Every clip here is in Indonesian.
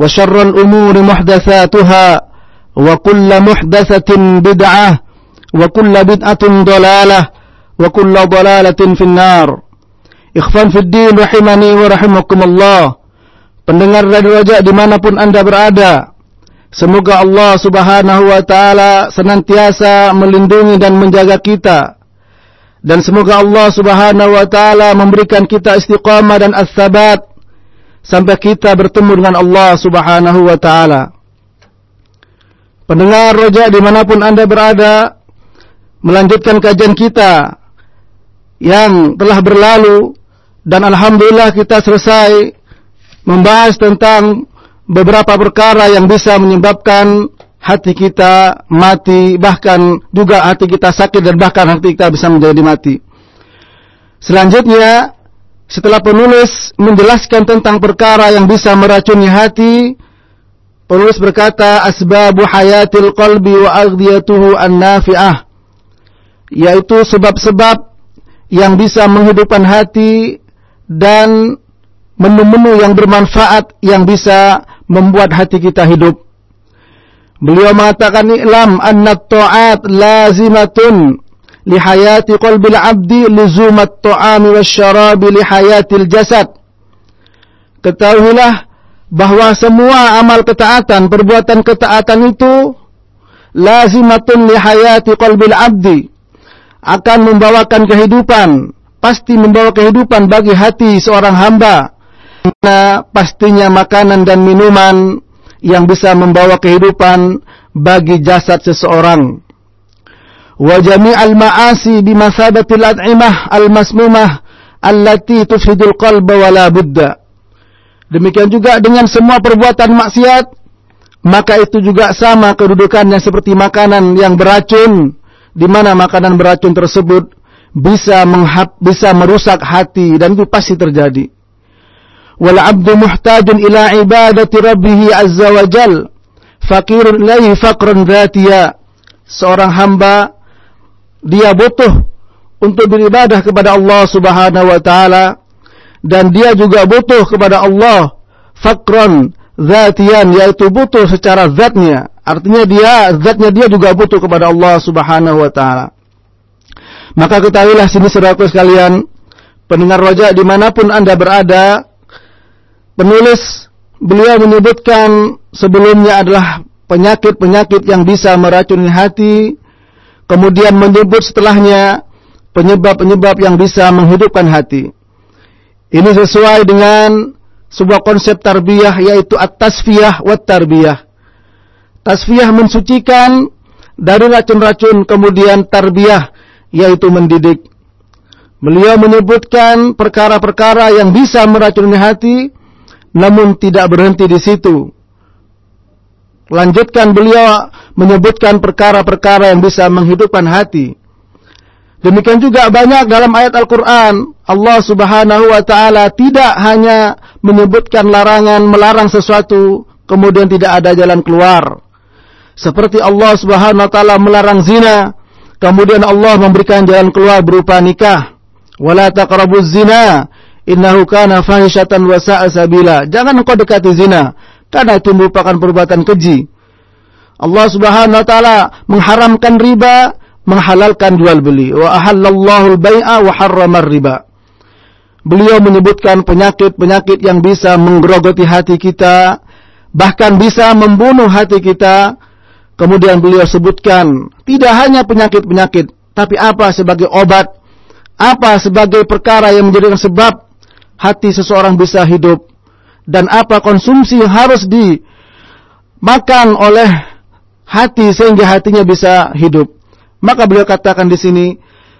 وشر الأمور محدثاتها وكل محدثة بدعة وكل بدعة ضلالة وكل ضلالة في النار إخفان في الدين رحمني ورحمكم الله pendengar radio Raja dimanapun anda berada Semoga Allah subhanahu wa ta'ala senantiasa melindungi dan menjaga kita. Dan semoga Allah subhanahu wa ta'ala memberikan kita istiqamah dan as-sabat. Sampai kita bertemu dengan Allah subhanahu wa ta'ala. Pendengar roja di mana pun anda berada. Melanjutkan kajian kita. Yang telah berlalu. Dan Alhamdulillah kita selesai. Membahas tentang beberapa perkara yang bisa menyebabkan hati kita mati, bahkan juga hati kita sakit dan bahkan hati kita bisa menjadi mati. Selanjutnya, setelah penulis menjelaskan tentang perkara yang bisa meracuni hati, penulis berkata, asbabu hayatil qalbi wa aghdiyatuhu an-nafi'ah. Yaitu sebab-sebab yang bisa menghidupkan hati dan menu-menu yang bermanfaat yang bisa membuat hati kita hidup. Beliau mengatakan i'lam anna ta'at lazimatun qalbil 'abdi luzumat ta'ami wasyarabi li hayatil jasad. Ketahuilah bahwa semua amal ketaatan, perbuatan ketaatan itu lazimatun li hayati qalbil 'abdi akan membawakan kehidupan, pasti membawa kehidupan bagi hati seorang hamba karena pastinya makanan dan minuman yang bisa membawa kehidupan bagi jasad seseorang. Ma'asi bimasabatil ad'imah al-masmumah allati tufsidul qalba wa la budda. Demikian juga dengan semua perbuatan maksiat, maka itu juga sama kedudukannya seperti makanan yang beracun, di mana makanan beracun tersebut bisa menghap, bisa merusak hati dan itu pasti terjadi. wal 'abdu muhtajun ila ibadati rabbih azza wa jal faqirun ilaihi faqran dhatiya seorang hamba dia butuh untuk beribadah kepada Allah Subhanahu wa taala. Dan dia juga butuh kepada Allah faqran zatian yaitu butuh secara zatnya. Artinya dia zatnya dia juga butuh kepada Allah Subhanahu wa taala. Maka ketahuilah sini saudaraku sekalian pendengar wajah di mana pun anda berada penulis beliau menyebutkan sebelumnya adalah penyakit-penyakit yang bisa meracuni hati, kemudian menyebut setelahnya penyebab-penyebab yang bisa menghidupkan hati. Ini sesuai dengan sebuah konsep tarbiyah yaitu at-tasfiyah wa tarbiyah. Tasfiyah mensucikan dari racun-racun, kemudian tarbiyah yaitu mendidik. Beliau menyebutkan perkara-perkara yang bisa meracuni hati, namun tidak berhenti di situ. Lanjutkan beliau menyebutkan perkara-perkara yang bisa menghidupkan hati. Demikian juga banyak dalam ayat Al-Quran, Allah subhanahu wa ta'ala tidak hanya menyebutkan larangan, melarang sesuatu, kemudian tidak ada jalan keluar. Seperti Allah Subhanahu wa taala melarang zina, kemudian Allah memberikan jalan keluar berupa nikah. Wala taqrabuz zina, innahu kana fahishatan wa sa'a sabila. Jangan engkau dekati zina, karena itu merupakan perbuatan keji. Allah Subhanahu wa taala mengharamkan riba, menghalalkan jual beli. Wa ahallallahu al-bai'a wa harrama riba. Beliau menyebutkan penyakit-penyakit yang bisa menggerogoti hati kita, bahkan bisa membunuh hati kita. Kemudian beliau sebutkan tidak hanya penyakit-penyakit, tapi apa sebagai obat, apa sebagai perkara yang menjadikan sebab hati seseorang bisa hidup, dan apa konsumsi yang harus dimakan oleh hati sehingga hatinya bisa hidup. Maka beliau katakan di sini,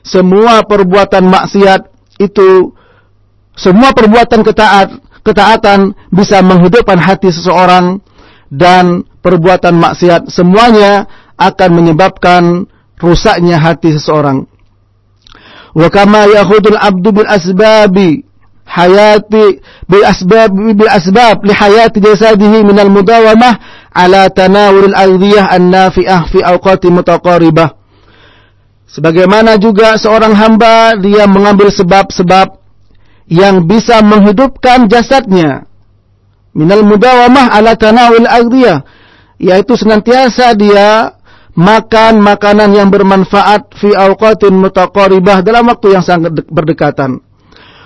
semua perbuatan maksiat itu semua perbuatan ketaat, ketaatan bisa menghidupkan hati seseorang dan perbuatan maksiat semuanya akan menyebabkan rusaknya hati seseorang. Wa kama abdu bil asbabi hayati bil asbab bil asbab li hayati min al mudawamah ala tanawul al aghdiyah an nafi'ah fi awqati mutaqaribah. Sebagaimana juga seorang hamba dia mengambil sebab-sebab yang bisa menghidupkan jasadnya. Minal mudawamah ala tanawul aghdiyah yaitu senantiasa dia makan makanan yang bermanfaat fi awqatin mutaqaribah dalam waktu yang sangat berdekatan.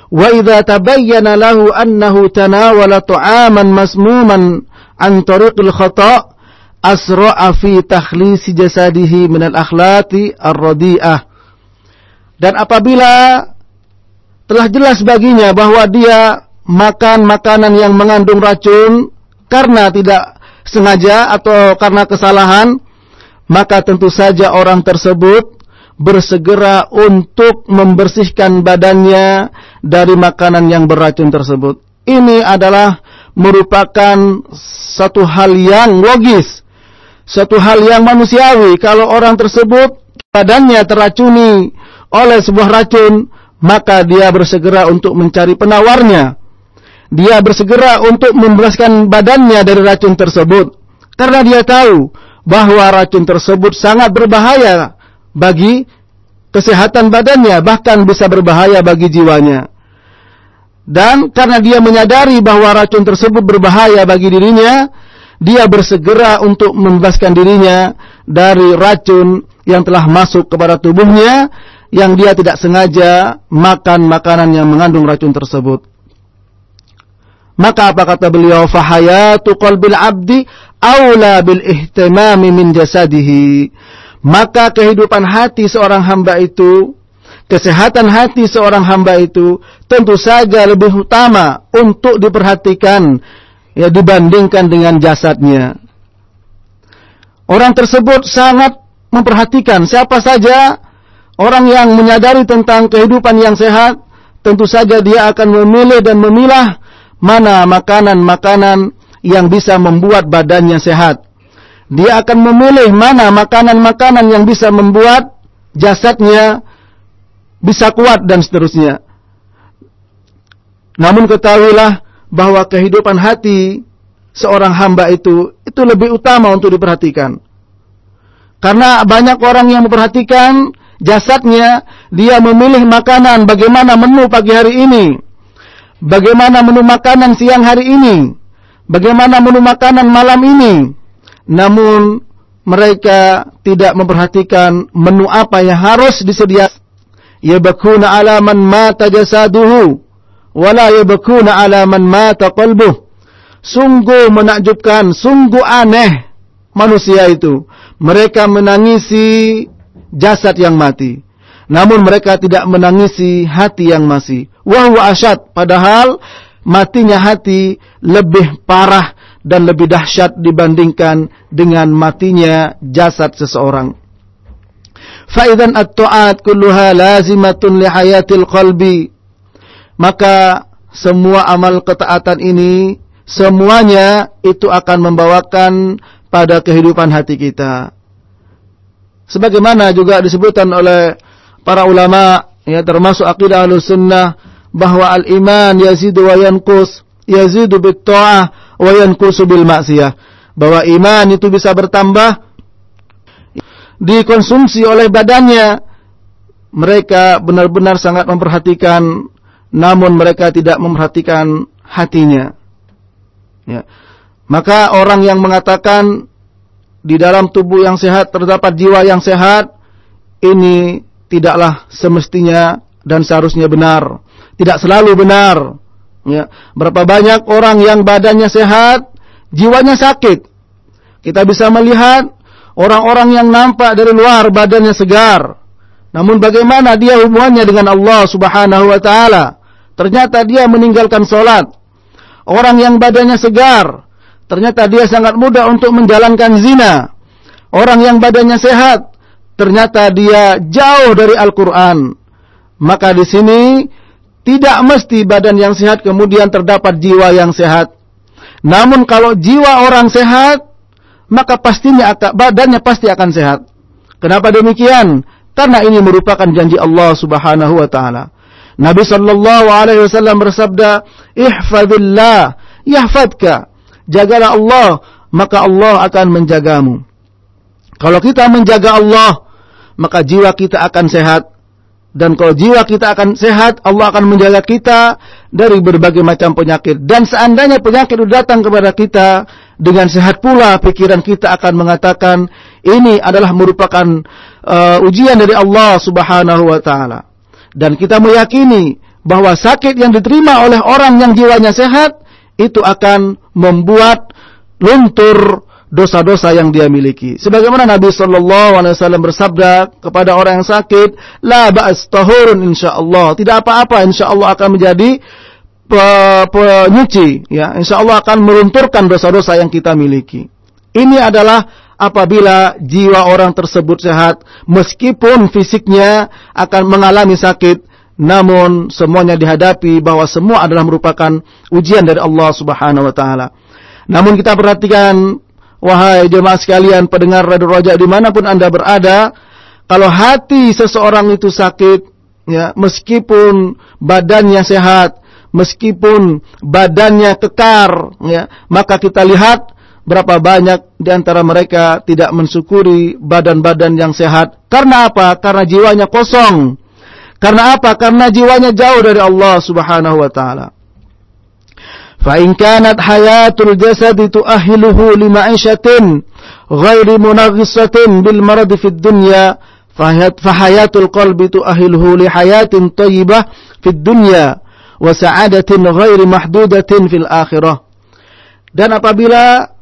Wa idza tabayyana lahu annahu tanawala ta'aman masmuman an tariqil khata' asra'a fi takhlisi jasadihi minal akhlati ar-radi'ah dan apabila telah jelas baginya bahwa dia makan makanan yang mengandung racun karena tidak sengaja atau karena kesalahan, maka tentu saja orang tersebut bersegera untuk membersihkan badannya dari makanan yang beracun tersebut. Ini adalah merupakan satu hal yang logis, satu hal yang manusiawi. Kalau orang tersebut badannya teracuni oleh sebuah racun, maka dia bersegera untuk mencari penawarnya. Dia bersegera untuk membebaskan badannya dari racun tersebut. Karena dia tahu bahwa racun tersebut sangat berbahaya bagi kesehatan badannya, bahkan bisa berbahaya bagi jiwanya. Dan karena dia menyadari bahwa racun tersebut berbahaya bagi dirinya, dia bersegera untuk membebaskan dirinya dari racun yang telah masuk kepada tubuhnya yang dia tidak sengaja makan makanan yang mengandung racun tersebut. Maka apa kata beliau? Fahayatu qalbil abdi aula bil ihtimami min jasadihi. Maka kehidupan hati seorang hamba itu, kesehatan hati seorang hamba itu tentu saja lebih utama untuk diperhatikan ya dibandingkan dengan jasadnya. Orang tersebut sangat memperhatikan siapa saja Orang yang menyadari tentang kehidupan yang sehat, tentu saja dia akan memilih dan memilah mana makanan-makanan yang bisa membuat badannya sehat. Dia akan memilih mana makanan-makanan yang bisa membuat jasadnya bisa kuat dan seterusnya. Namun ketahuilah bahwa kehidupan hati seorang hamba itu itu lebih utama untuk diperhatikan. Karena banyak orang yang memperhatikan jasadnya, dia memilih makanan bagaimana menu pagi hari ini, bagaimana menu makanan siang hari ini, bagaimana menu makanan malam ini. Namun mereka tidak memperhatikan menu apa yang harus disediakan. Yabakuna ala man mata jasaduhu wala yabakuna ala man mata qalbuh. Sungguh menakjubkan, sungguh aneh manusia itu. Mereka menangisi jasad yang mati. Namun mereka tidak menangisi hati yang masih. Wahwa asyad. Padahal matinya hati lebih parah dan lebih dahsyat dibandingkan dengan matinya jasad seseorang. Faidan at-tu'at kulluha lazimatun li hayatil qalbi. Maka semua amal ketaatan ini semuanya itu akan membawakan pada kehidupan hati kita sebagaimana juga disebutkan oleh para ulama ya termasuk akidah sunnah bahwa al-iman yazidu wa yanqus yazidu bit ta'ah wa yanqusu bil maksiyah bahwa iman itu bisa bertambah dikonsumsi oleh badannya, mereka benar-benar sangat memperhatikan, namun mereka tidak memperhatikan hatinya. Ya. Maka orang yang mengatakan di dalam tubuh yang sehat terdapat jiwa yang sehat, ini tidaklah semestinya dan seharusnya benar. Tidak selalu benar. Ya. Berapa banyak orang yang badannya sehat, jiwanya sakit. Kita bisa melihat orang-orang yang nampak dari luar badannya segar. Namun bagaimana dia hubungannya dengan Allah subhanahu wa ta'ala. Ternyata dia meninggalkan solat. Orang yang badannya segar. Ternyata dia sangat mudah untuk menjalankan zina. Orang yang badannya sehat. Ternyata dia jauh dari Al-Quran. Maka di sini tidak mesti badan yang sehat kemudian terdapat jiwa yang sehat. Namun kalau jiwa orang sehat, maka pastinya akan, badannya pasti akan sehat. Kenapa demikian? Karena ini merupakan janji Allah Subhanahu wa taala. Nabi sallallahu alaihi wasallam bersabda, "Ihfazillah yahfadka." Jagalah Allah, maka Allah akan menjagamu. Kalau kita menjaga Allah, maka jiwa kita akan sehat. Dan kalau jiwa kita akan sehat, Allah akan menjaga kita dari berbagai macam penyakit. Dan seandainya penyakit itu datang kepada kita, dengan sehat pula pikiran kita akan mengatakan, ini adalah merupakan uh, ujian dari Allah subhanahu wa ta'ala. Dan kita meyakini bahwa sakit yang diterima oleh orang yang jiwanya sehat, itu akan membuat luntur dosa-dosa yang dia miliki. Sebagaimana Nabi sallallahu alaihi wasallam bersabda kepada orang yang sakit, "La ba'as tahurun insyaallah." Tidak apa-apa insyaallah akan menjadi penyuci ya. Insyaallah akan melunturkan dosa-dosa yang kita miliki. Ini adalah apabila jiwa orang tersebut sehat meskipun fisiknya akan mengalami sakit namun semuanya dihadapi bahwa semua adalah merupakan ujian dari Allah Subhanahu wa taala. Namun kita perhatikan Wahai jemaah sekalian pendengar Radio Roja di mana pun anda berada, kalau hati seseorang itu sakit, ya meskipun badannya sehat, meskipun badannya kekar ya maka kita lihat berapa banyak di antara mereka tidak mensyukuri badan-badan yang sehat. Karena apa? Karena jiwanya kosong. Karena apa? Karena jiwanya jauh dari Allah Subhanahu wa taala. Fa in kanat hayatul jasad tuahiluhu lima'ishatin ghairi munaghisatin bil marad fid dunya fahayatul qalbi tuahiluhu lihayatin thayyibah fid dunya wa sa'adatin ghairi mahdudatin fil akhirah. Dan apabila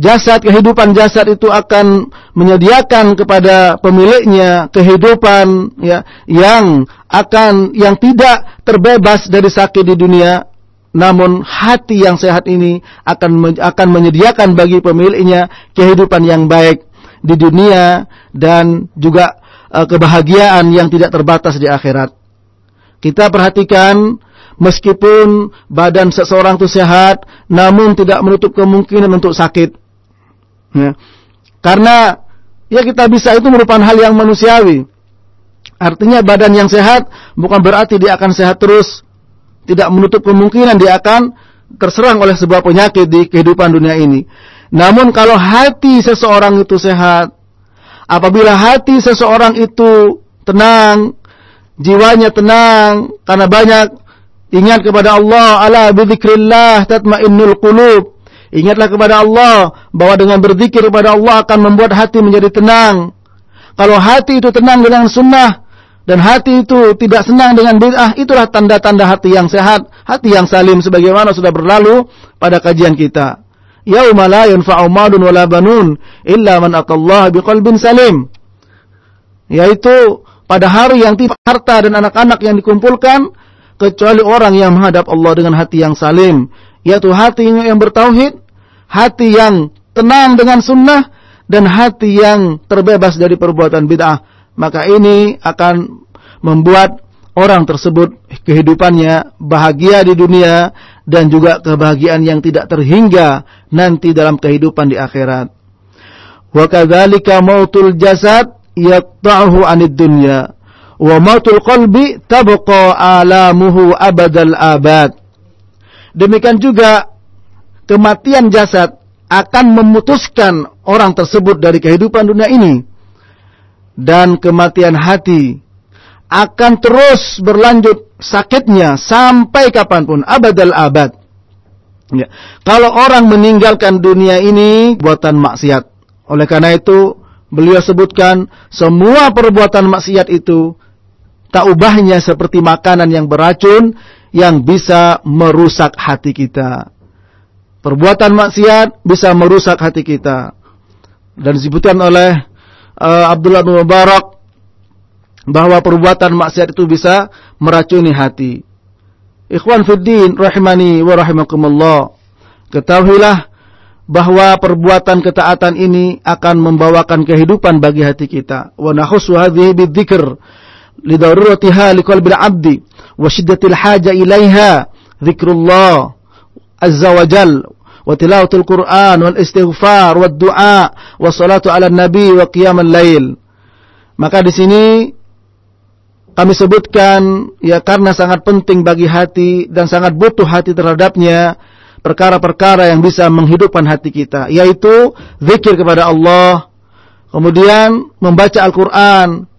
jasad kehidupan jasad itu akan menyediakan kepada pemiliknya kehidupan ya yang akan yang tidak terbebas dari sakit di dunia namun hati yang sehat ini akan akan menyediakan bagi pemiliknya kehidupan yang baik di dunia dan juga eh, kebahagiaan yang tidak terbatas di akhirat kita perhatikan meskipun badan seseorang itu sehat, namun tidak menutup kemungkinan untuk sakit. Ya. Karena ya kita bisa itu merupakan hal yang manusiawi. Artinya badan yang sehat bukan berarti dia akan sehat terus tidak menutup kemungkinan dia akan terserang oleh sebuah penyakit di kehidupan dunia ini. Namun kalau hati seseorang itu sehat, apabila hati seseorang itu tenang, jiwanya tenang karena banyak ingat kepada Allah, ala bidzikrillah tatmainnul qulub. Ingatlah kepada Allah bahwa dengan berzikir kepada Allah akan membuat hati menjadi tenang. Kalau hati itu tenang dengan sunnah, dan hati itu tidak senang dengan bid'ah, itulah tanda-tanda hati yang sehat, hati yang salim sebagaimana sudah berlalu pada kajian kita. Yauma la yanfa'u malun wala banun illa man atallaha biqalbin salim. Yaitu pada hari yang tidak harta dan anak-anak yang dikumpulkan kecuali orang yang menghadap Allah dengan hati yang salim, yaitu hati yang bertauhid, hati yang tenang dengan sunnah dan hati yang terbebas dari perbuatan bid'ah maka ini akan membuat orang tersebut kehidupannya bahagia di dunia dan juga kebahagiaan yang tidak terhingga nanti dalam kehidupan di akhirat. Wa kadzalika mautul jasad yaqta'uhu 'anid dunya wa mautul qalbi tabqa alamuhu abadal abad. Demikian juga kematian jasad akan memutuskan orang tersebut dari kehidupan dunia ini dan kematian hati akan terus berlanjut sakitnya sampai kapan pun abadal abad. Ya. Kalau orang meninggalkan dunia ini buatan maksiat. Oleh karena itu beliau sebutkan semua perbuatan maksiat itu tak ubahnya seperti makanan yang beracun yang bisa merusak hati kita. Perbuatan maksiat bisa merusak hati kita. Dan disebutkan oleh uh, Abdullah bin Mubarak bahwa perbuatan maksiat itu bisa meracuni hati. Ikhwan fiddin rahimani wa. Ketahuilah bahwa perbuatan ketaatan ini akan membawakan kehidupan bagi hati kita. Wa nahussu hadhihi bidzikr lidaruratiha liqalbil 'abdi wa shiddatil haja ilaiha dzikrullah azza wa jal wa tilawatul Qur'an wal istighfar wad du'a wa salatu ala nabi wa qiyamul lail. Maka di sini kami sebutkan ya karena sangat penting bagi hati dan sangat butuh hati terhadapnya perkara-perkara yang bisa menghidupkan hati kita yaitu zikir kepada Allah kemudian membaca Al-Qur'an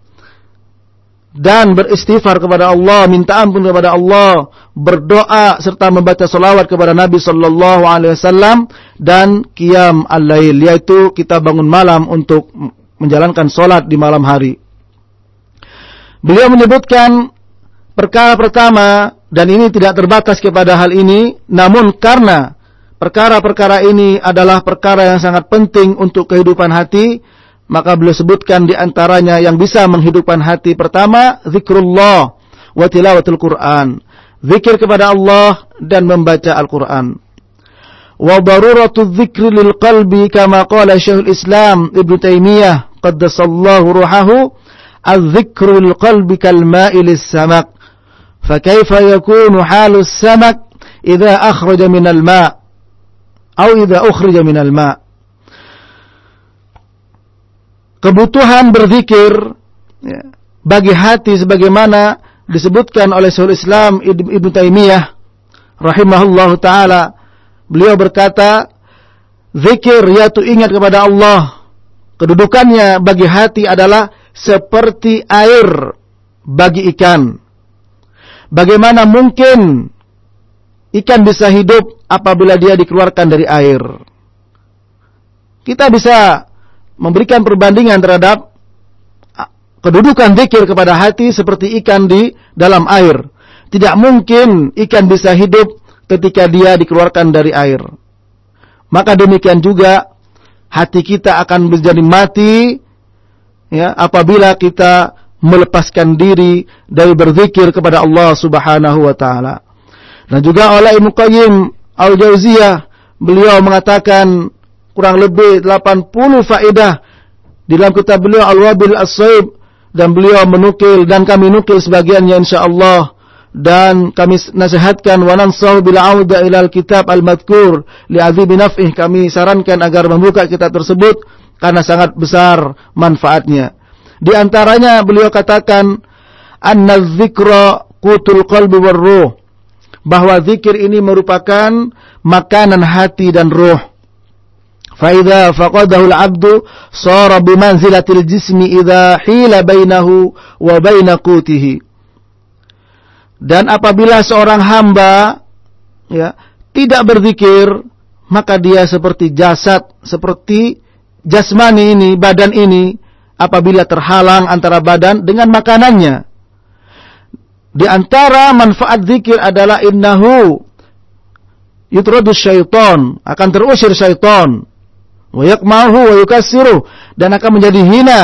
dan beristighfar kepada Allah, minta ampun kepada Allah, berdoa serta membaca salawat kepada Nabi sallallahu alaihi wasallam dan qiyam al-lail yaitu kita bangun malam untuk menjalankan salat di malam hari. Beliau menyebutkan perkara pertama dan ini tidak terbatas kepada hal ini, namun karena perkara-perkara ini adalah perkara yang sangat penting untuk kehidupan hati, maka beliau sebutkan di antaranya yang bisa menghidupkan hati pertama, zikrullah wa tilawatul Quran. Zikir kepada Allah dan membaca Al-Quran. Wa zikri lil qalbi kama qala Syekhul Islam Ibnu Taimiyah qaddasallahu ruhahu az-zikru lil qalbi kal samak فكيف يكون حال السمك إذا أخرج من الماء أو إذا أخرج من الماء kebutuhan berzikir ya, bagi hati sebagaimana disebutkan oleh Syaikhul Islam Ibnu Taimiyah rahimahullahu taala beliau berkata zikir yaitu ingat kepada Allah kedudukannya bagi hati adalah seperti air bagi ikan bagaimana mungkin ikan bisa hidup apabila dia dikeluarkan dari air kita bisa memberikan perbandingan terhadap kedudukan zikir kepada hati seperti ikan di dalam air. Tidak mungkin ikan bisa hidup ketika dia dikeluarkan dari air. Maka demikian juga hati kita akan menjadi mati ya apabila kita melepaskan diri dari berzikir kepada Allah Subhanahu wa taala. Dan juga oleh Ibnu Qayyim Al-Jauziyah beliau mengatakan kurang lebih 80 faedah di dalam kitab beliau Al-Wabil As-Saib dan beliau menukil dan kami nukil sebagiannya insyaallah dan kami nasihatkan wa nansahu bil auda ila al-kitab al-madhkur li azimi naf'ih kami sarankan agar membuka kitab tersebut karena sangat besar manfaatnya. Di antaranya beliau katakan anna dzikra qutul qalbi war ruh bahwa zikir ini merupakan makanan hati dan ruh. فإذا فقده العبد صار بمنزلة الجسم إذا حيل بينه وبين قوته dan apabila seorang hamba ya tidak berzikir maka dia seperti jasad seperti jasmani ini badan ini apabila terhalang antara badan dengan makanannya. Di antara manfaat zikir adalah innahu yutradus syaitan akan terusir syaitan. Wa yakmahu wa yukassiru dan akan menjadi hina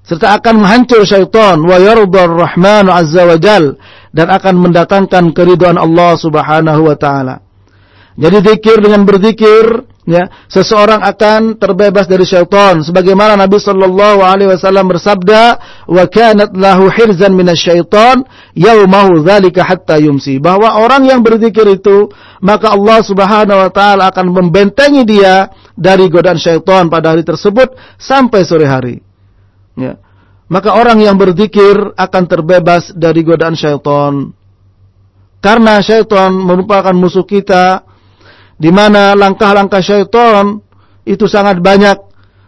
serta akan menghancur syaitan. Wa yardar rahmanu azza wa jal dan akan mendatangkan keridhaan Allah Subhanahu wa taala. Jadi zikir dengan berzikir ya seseorang akan terbebas dari syaitan. Sebagaimana Nabi sallallahu alaihi wasallam bersabda wa kanat lahu hirzan minasyaiton yaumahu dzalika hatta yumsi. Bahwa orang yang berzikir itu maka Allah Subhanahu wa taala akan membentengi dia dari godaan syaitan pada hari tersebut sampai sore hari. Ya. Maka orang yang berzikir akan terbebas dari godaan syaitan. Karena syaitan merupakan musuh kita di mana langkah-langkah syaitan itu sangat banyak.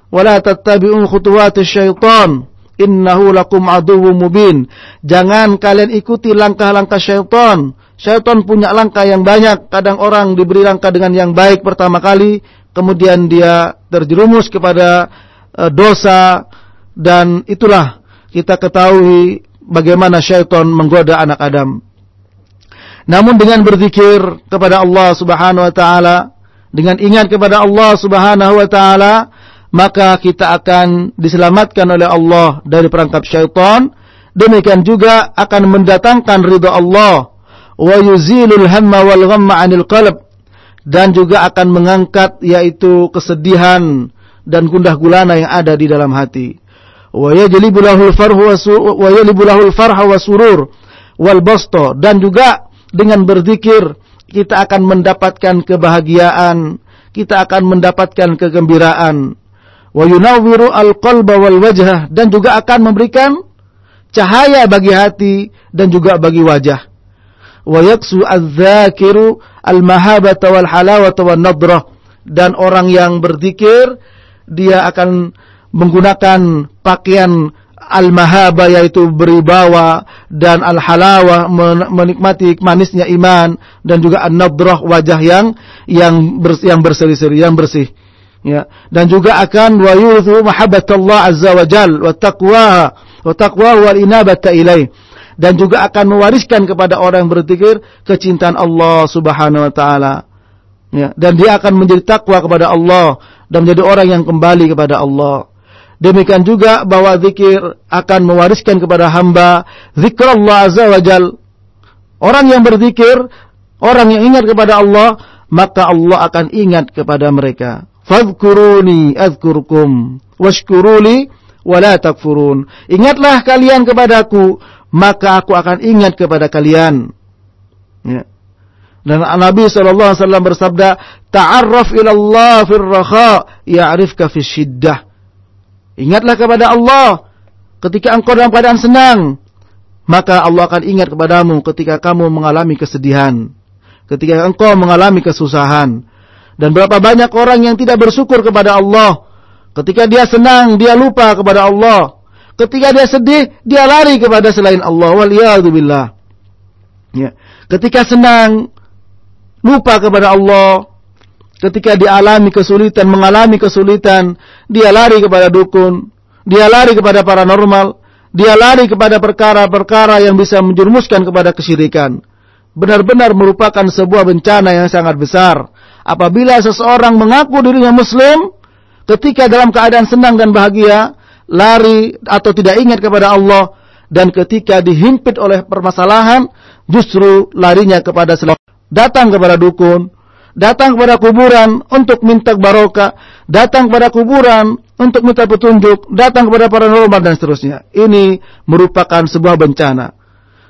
Wala tattabi'u khutuwati syaitan innahu lakum aduwwum mubin. Jangan kalian ikuti langkah-langkah syaitan. Syaitan punya langkah yang banyak. Kadang orang diberi langkah dengan yang baik pertama kali, kemudian dia terjerumus kepada uh, dosa dan itulah kita ketahui bagaimana syaitan menggoda anak Adam. Namun dengan berzikir kepada Allah Subhanahu wa taala, dengan ingat kepada Allah Subhanahu wa taala, maka kita akan diselamatkan oleh Allah dari perangkap syaitan. Demikian juga akan mendatangkan ridha Allah wa yuzilul hamma wal ghamma 'anil qalb dan juga akan mengangkat yaitu kesedihan dan gundah gulana yang ada di dalam hati. Wa yajlibu lahul farhu wa yajlibu lahul farha wa surur wal basta dan juga dengan berzikir kita akan mendapatkan kebahagiaan, kita akan mendapatkan kegembiraan. Wa yunawwiru al-qalba wal wajah dan juga akan memberikan cahaya bagi hati dan juga bagi wajah. Wa yaksu adz-dzakiru al-mahabata wal halawata wan nadrah dan orang yang berzikir dia akan menggunakan pakaian al-mahaba yaitu beribawa dan al-halawa menikmati manisnya iman dan juga an-nadrah wajah yang yang bersih, yang berseri-seri yang bersih. Ya. Dan juga akan wa yuthu mahabbatallah azza wa jal wa taqwa wa taqwa wal inabata ilaih. Dan juga akan mewariskan kepada orang yang berzikir kecintaan Allah Subhanahu wa taala. Ya. Dan dia akan menjadi takwa kepada Allah dan menjadi orang yang kembali kepada Allah Demikian juga bahwa zikir akan mewariskan kepada hamba zikrullah azza wa jal. Orang yang berzikir, orang yang ingat kepada Allah, maka Allah akan ingat kepada mereka. Fadhkuruni azkurkum washkuruli wala takfurun. Ingatlah kalian kepadaku, maka aku akan ingat kepada kalian. Ya. Dan Nabi SAW bersabda, Ta'arraf ila Allah fir raha, ya'rifka fi syiddah. Ingatlah kepada Allah ketika engkau dalam keadaan senang. Maka Allah akan ingat kepadamu ketika kamu mengalami kesedihan. Ketika engkau mengalami kesusahan. Dan berapa banyak orang yang tidak bersyukur kepada Allah. Ketika dia senang, dia lupa kepada Allah. Ketika dia sedih, dia lari kepada selain Allah. Waliyahzubillah. Ya. Ketika senang, lupa kepada Allah. Ketika dialami kesulitan, mengalami kesulitan, dia lari kepada dukun, dia lari kepada paranormal, dia lari kepada perkara-perkara yang bisa menjerumuskan kepada kesyirikan. Benar-benar merupakan sebuah bencana yang sangat besar. Apabila seseorang mengaku dirinya muslim, ketika dalam keadaan senang dan bahagia, lari atau tidak ingat kepada Allah, dan ketika dihimpit oleh permasalahan, justru larinya kepada datang kepada dukun, datang kepada kuburan untuk minta barokah, datang kepada kuburan untuk minta petunjuk, datang kepada para paranormal dan seterusnya. Ini merupakan sebuah bencana.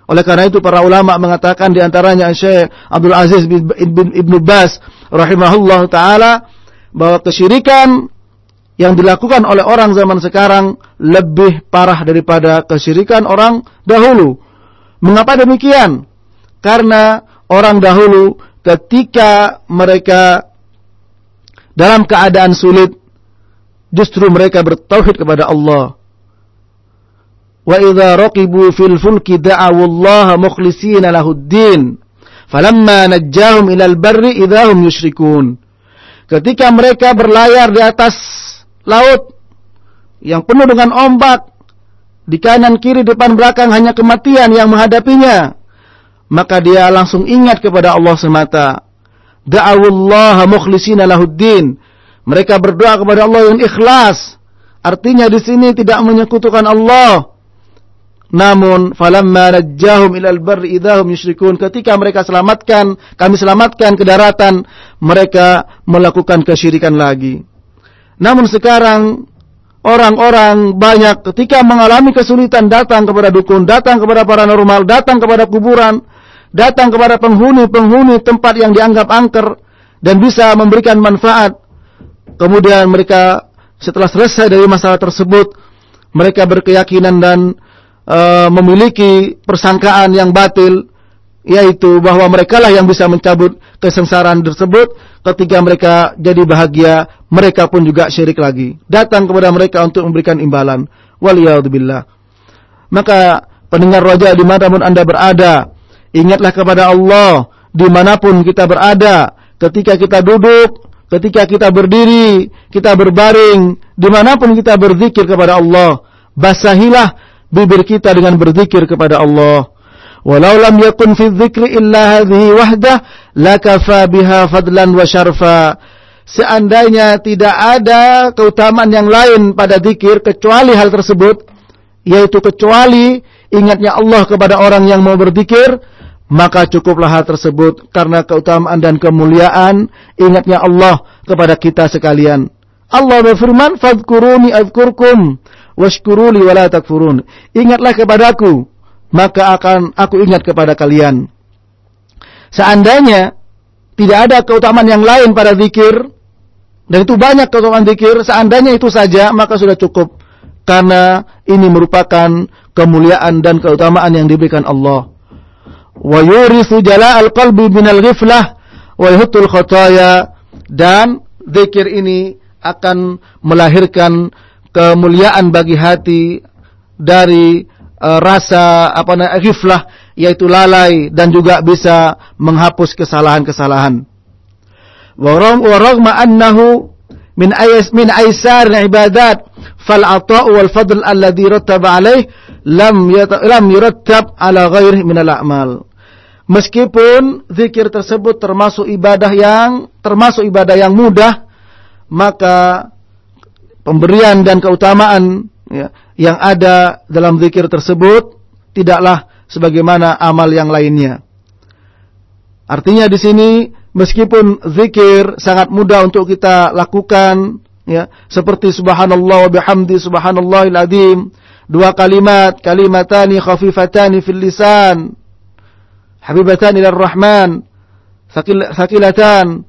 Oleh karena itu para ulama mengatakan di antaranya Syekh Abdul Aziz bin Ibnu Bas rahimahullah taala bahwa kesyirikan yang dilakukan oleh orang zaman sekarang lebih parah daripada kesyirikan orang dahulu. Mengapa demikian? Karena orang dahulu ketika mereka dalam keadaan sulit justru mereka bertauhid kepada Allah. Wa idza raqibu fil fulki da'awu Allah mukhlishina lahuddin falamma najjahum ilal barri idahum yusyrikun ketika mereka berlayar di atas laut yang penuh dengan ombak di kanan kiri depan belakang hanya kematian yang menghadapinya maka dia langsung ingat kepada Allah semata. Da'awullaha mukhlisina lahuddin. Mereka berdoa kepada Allah yang ikhlas. Artinya di sini tidak menyekutukan Allah. Namun falamma najjahum ilal barri idahum yusyrikun. Ketika mereka selamatkan, kami selamatkan ke daratan, mereka melakukan kesyirikan lagi. Namun sekarang orang-orang banyak ketika mengalami kesulitan datang kepada dukun, datang kepada paranormal, datang kepada kuburan, datang kepada penghuni-penghuni tempat yang dianggap angker dan bisa memberikan manfaat. Kemudian mereka setelah selesai dari masalah tersebut, mereka berkeyakinan dan uh, memiliki persangkaan yang batil, yaitu bahwa mereka lah yang bisa mencabut kesengsaraan tersebut. ketika mereka jadi bahagia, mereka pun juga syirik lagi. Datang kepada mereka untuk memberikan imbalan. Waliyahudzubillah. Maka pendengar roja di mana pun anda berada, ingatlah kepada Allah di mana pun kita berada. Ketika kita duduk, ketika kita berdiri, kita berbaring, di mana pun kita berzikir kepada Allah. Basahilah bibir kita dengan berzikir kepada Allah. Walau lam yakun fi dzikri illa hadhihi wahdah lakafa biha fadlan wa syarfa. Seandainya tidak ada keutamaan yang lain pada zikir kecuali hal tersebut, yaitu kecuali ingatnya Allah kepada orang yang mau berzikir, maka cukuplah hal tersebut karena keutamaan dan kemuliaan ingatnya Allah kepada kita sekalian. Allah berfirman, "Fadhkuruni adzkurkum washkuruli wala takfurun." Ingatlah kepadaku, maka akan aku ingat kepada kalian. Seandainya tidak ada keutamaan yang lain pada zikir, dan itu banyak keutamaan zikir, seandainya itu saja, maka sudah cukup. Karena ini merupakan kemuliaan dan keutamaan yang diberikan Allah. Wa yurithu jala'al qalbi minal ghiflah dan zikir ini akan melahirkan kemuliaan bagi hati dari uh, rasa apa namanya ghiflah yaitu lalai dan juga bisa menghapus kesalahan-kesalahan. Wa annahu min ayas min aisar ibadat fal ata'u wal fadl alladhi rattaba alaih lam lam yurattab ala ghairihi min al a'mal. Meskipun zikir tersebut termasuk ibadah yang termasuk ibadah yang mudah, maka pemberian dan keutamaan ya, yang ada dalam zikir tersebut tidaklah sebagaimana amal yang lainnya. Artinya di sini meskipun zikir sangat mudah untuk kita lakukan ya seperti subhanallah wa bihamdi subhanallahil azim dua kalimat kalimatani khafifatani fil lisan habibatani lir rahman thaqilatan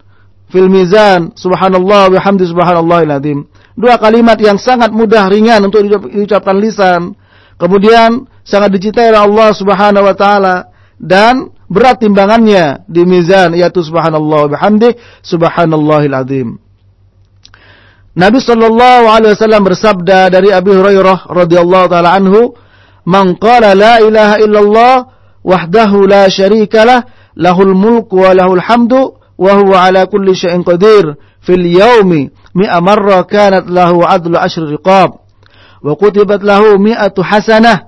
fil mizan subhanallah wa bihamdi subhanallahil azim Dua kalimat yang sangat mudah ringan untuk diucapkan lisan. Kemudian sangat dicintai oleh Allah Subhanahu wa taala dan berat timbangannya di mizan yaitu subhanallah bihamdi subhanallahil azim. Nabi sallallahu alaihi wasallam bersabda dari Abi Hurairah radhiyallahu taala anhu, "Man qala la ilaha illallah وحده لا شريك له له الملك وله الحمد وهو على كل شيء قدير. في اليوم مئة مرة كانت له عدل عشر رقاب وكتبت له مئة حسنة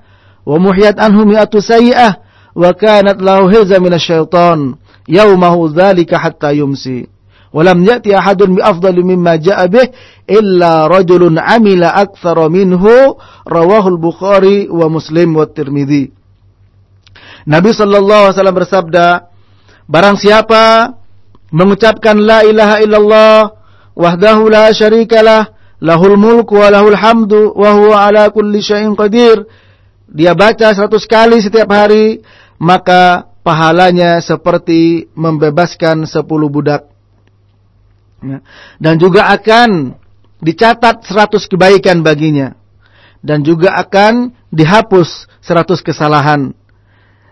ومحيت عنه مئة سيئة وكانت له هزة من الشيطان. يومه ذلك حتى يمسي. ولم يأتي أحد بأفضل مما جاء به إلا رجل عمل أكثر منه رواه البخاري ومسلم والترمذي. Nabi Shallallahu Alaihi Wasallam bersabda, barang siapa mengucapkan la ilaha illallah wahdahu la syarikalah lahul mulku wa lahul hamdu wa ala kulli syai'in qadir. Dia baca seratus kali setiap hari maka pahalanya seperti membebaskan sepuluh budak. Ya. dan juga akan dicatat seratus kebaikan baginya. Dan juga akan dihapus seratus kesalahan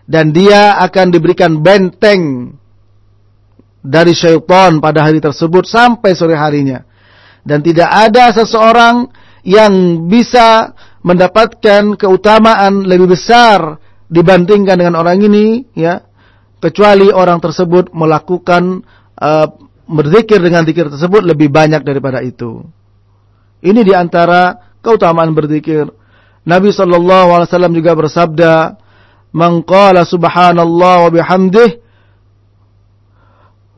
dan dia akan diberikan benteng dari syaitan pada hari tersebut sampai sore harinya. Dan tidak ada seseorang yang bisa mendapatkan keutamaan lebih besar dibandingkan dengan orang ini ya kecuali orang tersebut melakukan uh, berzikir dengan zikir tersebut lebih banyak daripada itu. Ini di antara keutamaan berzikir. Nabi sallallahu alaihi wasallam juga bersabda, "Man qala subhanallah wa bihamdihi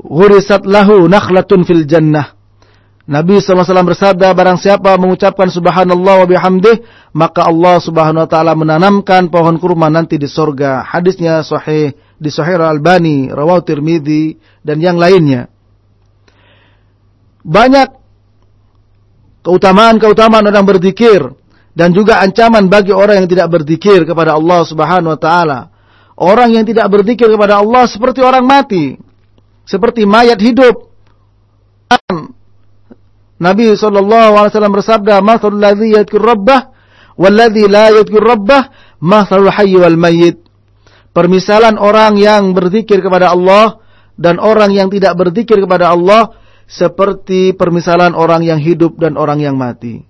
ghurisat lahu nakhlatun fil jannah. Nabi SAW bersabda, barang siapa mengucapkan subhanallah wa bihamdih, maka Allah subhanahu wa ta'ala menanamkan pohon kurma nanti di sorga. Hadisnya sahih, di sahih al-Albani, rawahu tirmidhi, dan yang lainnya. Banyak keutamaan-keutamaan orang berzikir, dan juga ancaman bagi orang yang tidak berzikir kepada Allah subhanahu wa ta'ala. Orang yang tidak berzikir kepada Allah seperti orang mati seperti mayat hidup. Nabi SAW bersabda, "Mathalul ladzi yadhkur rabbah wal ladzi la yadhkur rabbah, mathalul hayy wal mayyit." Permisalan orang yang berzikir kepada Allah dan orang yang tidak berzikir kepada Allah seperti permisalan orang yang hidup dan orang yang mati.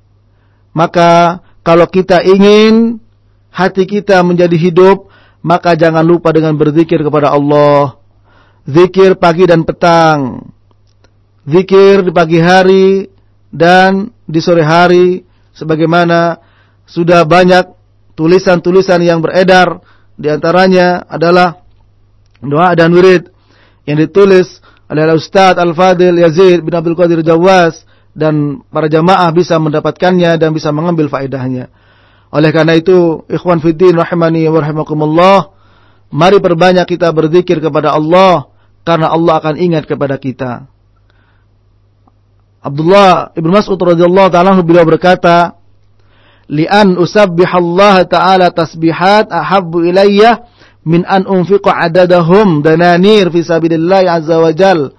Maka kalau kita ingin hati kita menjadi hidup, maka jangan lupa dengan berzikir kepada Allah. Zikir pagi dan petang. Zikir di pagi hari dan di sore hari sebagaimana sudah banyak tulisan-tulisan yang beredar di antaranya adalah doa dan wirid yang ditulis oleh Ustaz Al-Fadil Yazid bin Abdul Qadir Jawas dan para jamaah bisa mendapatkannya dan bisa mengambil faedahnya. Oleh karena itu, ikhwan fiddin rahimani wa rahimakumullah, mari perbanyak kita berzikir kepada Allah karena Allah akan ingat kepada kita. Abdullah Ibn Mas'ud radhiyallahu taala beliau berkata, "Li'an usabbihallah ta'ala tasbihat ahabbu ilayya min an unfiqa adadahum dananir fi sabilillah azza wa jal.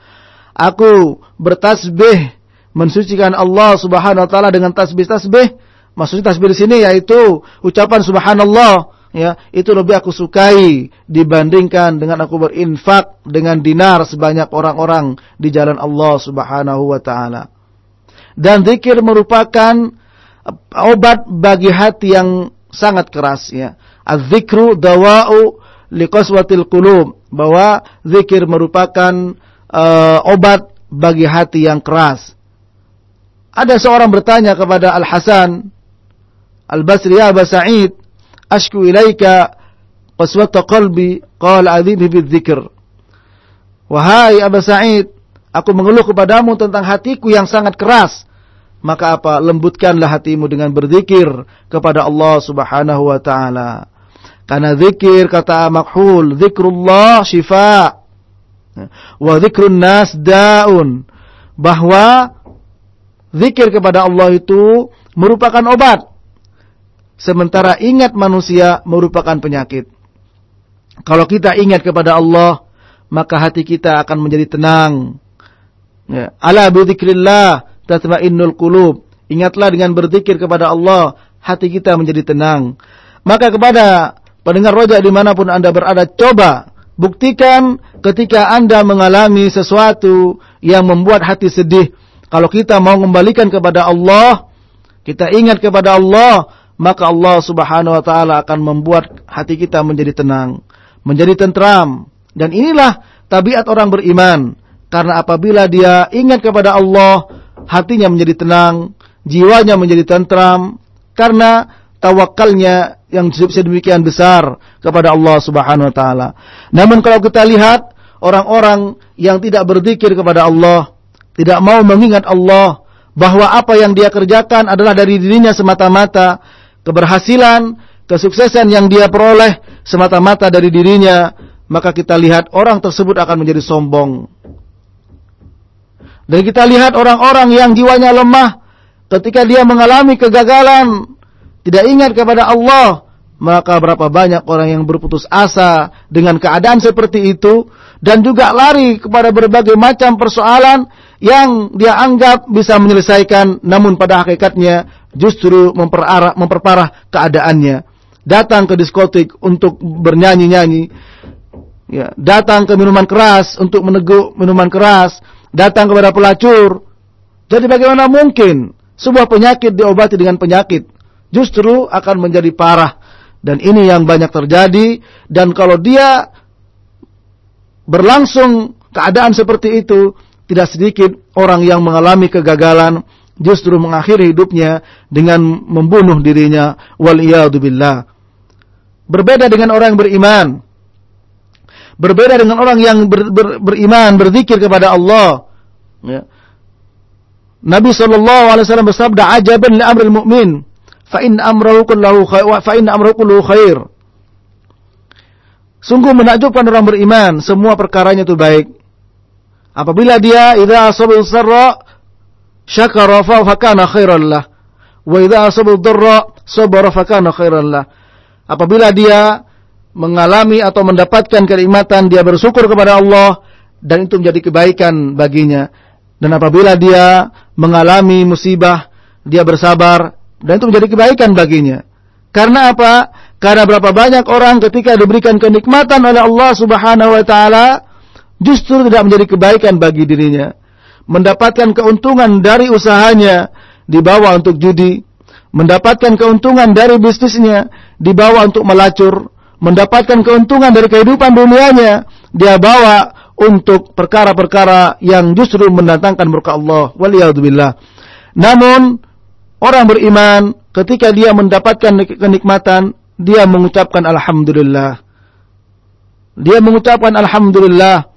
Aku bertasbih mensucikan Allah Subhanahu wa taala dengan tasbih-tasbih. Maksudnya tasbih di sini yaitu ucapan subhanallah ya, itu lebih aku sukai dibandingkan dengan aku berinfak dengan dinar sebanyak orang-orang di jalan Allah Subhanahu wa taala. Dan zikir merupakan obat bagi hati yang sangat keras ya. Az-zikru dawa'u liqaswatil qulub bahwa zikir merupakan uh, obat bagi hati yang keras. Ada seorang bertanya kepada Al Hasan Al Basri ya Aba Sa'id, ashku ilaika qaswata qalbi qala adhibi bidzikr. Wahai Aba Sa'id, aku mengeluh kepadamu tentang hatiku yang sangat keras. Maka apa? Lembutkanlah hatimu dengan berzikir kepada Allah Subhanahu wa taala. Karena zikir kata makhul, zikrullah syifa. Wa zikrun nas daun. Bahwa zikir kepada Allah itu merupakan obat. Sementara ingat manusia merupakan penyakit. Kalau kita ingat kepada Allah, maka hati kita akan menjadi tenang. Ya. Ala bidzikrillah tatma'innul qulub. Ingatlah dengan berzikir kepada Allah, hati kita menjadi tenang. Maka kepada Pendengar rojak di mana pun Anda berada, coba buktikan ketika Anda mengalami sesuatu yang membuat hati sedih. Kalau kita mau kembalikan kepada Allah, kita ingat kepada Allah, maka Allah subhanahu wa ta'ala akan membuat hati kita menjadi tenang, menjadi tentram. Dan inilah tabiat orang beriman. Karena apabila dia ingat kepada Allah, hatinya menjadi tenang, jiwanya menjadi tentram, karena tawakalnya yang sedemikian besar kepada Allah Subhanahu wa taala. Namun kalau kita lihat orang-orang yang tidak berzikir kepada Allah, tidak mau mengingat Allah bahwa apa yang dia kerjakan adalah dari dirinya semata-mata, keberhasilan, kesuksesan yang dia peroleh semata-mata dari dirinya, maka kita lihat orang tersebut akan menjadi sombong. Dan kita lihat orang-orang yang jiwanya lemah ketika dia mengalami kegagalan, tidak ingat kepada Allah, maka berapa banyak orang yang berputus asa dengan keadaan seperti itu dan juga lari kepada berbagai macam persoalan yang dia anggap bisa menyelesaikan namun pada hakikatnya justru memperparah, memperparah keadaannya. Datang ke diskotik untuk bernyanyi-nyanyi, ya, datang ke minuman keras untuk meneguk minuman keras, datang kepada pelacur. Jadi bagaimana mungkin sebuah penyakit diobati dengan penyakit? justru akan menjadi parah. Dan ini yang banyak terjadi. Dan kalau dia berlangsung keadaan seperti itu, tidak sedikit orang yang mengalami kegagalan justru mengakhiri hidupnya dengan membunuh dirinya wal. Berbeda dengan orang yang beriman. Berbeda dengan orang yang ber, ber, beriman, berzikir kepada Allah. Ya. Nabi wasallam bersabda, "Ajaban li amril mu'min." fa in amrahu kullahu khair fa in amrahu khair. Sungguh menakjubkan orang beriman, semua perkaranya itu baik. Apabila dia idza asaba sarra syakara fa kana khairan lah. Wa idza asaba dharra sabara fa kana khairan lah. Apabila dia mengalami atau mendapatkan kenikmatan, dia bersyukur kepada Allah dan itu menjadi kebaikan baginya. Dan apabila dia mengalami musibah, dia bersabar, dan itu menjadi kebaikan baginya. Karena apa? Karena berapa banyak orang ketika diberikan kenikmatan oleh Allah Subhanahu wa taala justru tidak menjadi kebaikan bagi dirinya. mendapatkan keuntungan dari usahanya dibawa untuk judi, mendapatkan keuntungan dari bisnisnya dibawa untuk melacur, mendapatkan keuntungan dari kehidupan dunianya dia bawa untuk perkara-perkara yang justru mendatangkan murka Allah. Waliyadzubillah. Namun orang beriman ketika dia mendapatkan kenikmatan dia mengucapkan alhamdulillah. Dia mengucapkan alhamdulillah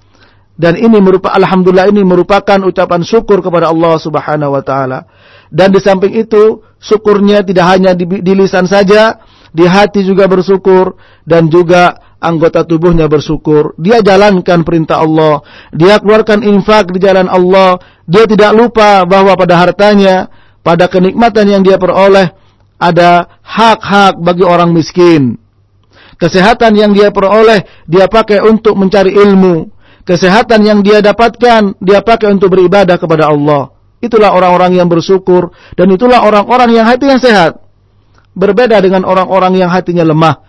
dan ini merupakan alhamdulillah ini merupakan ucapan syukur kepada Allah Subhanahu wa taala. Dan di samping itu, syukurnya tidak hanya di, di lisan saja, di hati juga bersyukur dan juga anggota tubuhnya bersyukur. Dia jalankan perintah Allah, dia keluarkan infak di jalan Allah, dia tidak lupa bahwa pada hartanya, pada kenikmatan yang dia peroleh ada hak-hak bagi orang miskin. Kesehatan yang dia peroleh dia pakai untuk mencari ilmu, kesehatan yang dia dapatkan, dia pakai untuk beribadah kepada Allah. Itulah orang-orang yang bersyukur dan itulah orang-orang yang hatinya sehat. Berbeda dengan orang-orang yang hatinya lemah.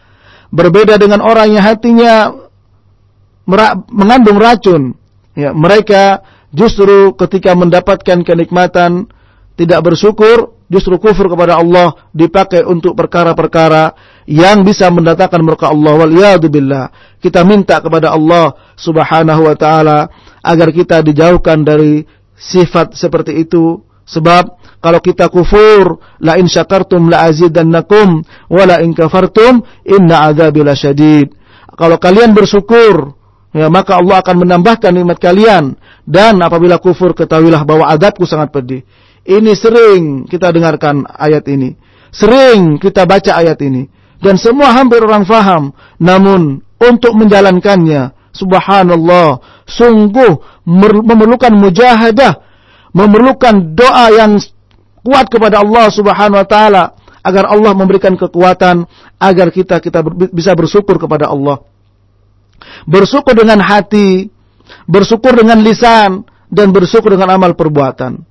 Berbeda dengan orang yang hatinya mengandung racun. Ya, mereka justru ketika mendapatkan kenikmatan tidak bersyukur, justru kufur kepada Allah dipakai untuk perkara-perkara yang bisa mendatangkan murka Allah wal. Kita minta kepada Allah Subhanahu wa taala agar kita dijauhkan dari sifat seperti itu sebab kalau kita kufur la in syakartum la azidannakum wa la in kafartum inna adzabi lasyadid. Kalau kalian bersyukur ya maka Allah akan menambahkan nikmat kalian dan apabila kufur ketahuilah bahwa adabku sangat pedih. Ini sering kita dengarkan ayat ini. Sering kita baca ayat ini dan semua hampir orang faham. Namun untuk menjalankannya, subhanallah, sungguh memerlukan mujahadah, memerlukan doa yang kuat kepada Allah Subhanahu wa taala. Agar Allah memberikan kekuatan. Agar kita kita bisa bersyukur kepada Allah. Bersyukur dengan hati, bersyukur dengan lisan. Dan bersyukur dengan amal perbuatan.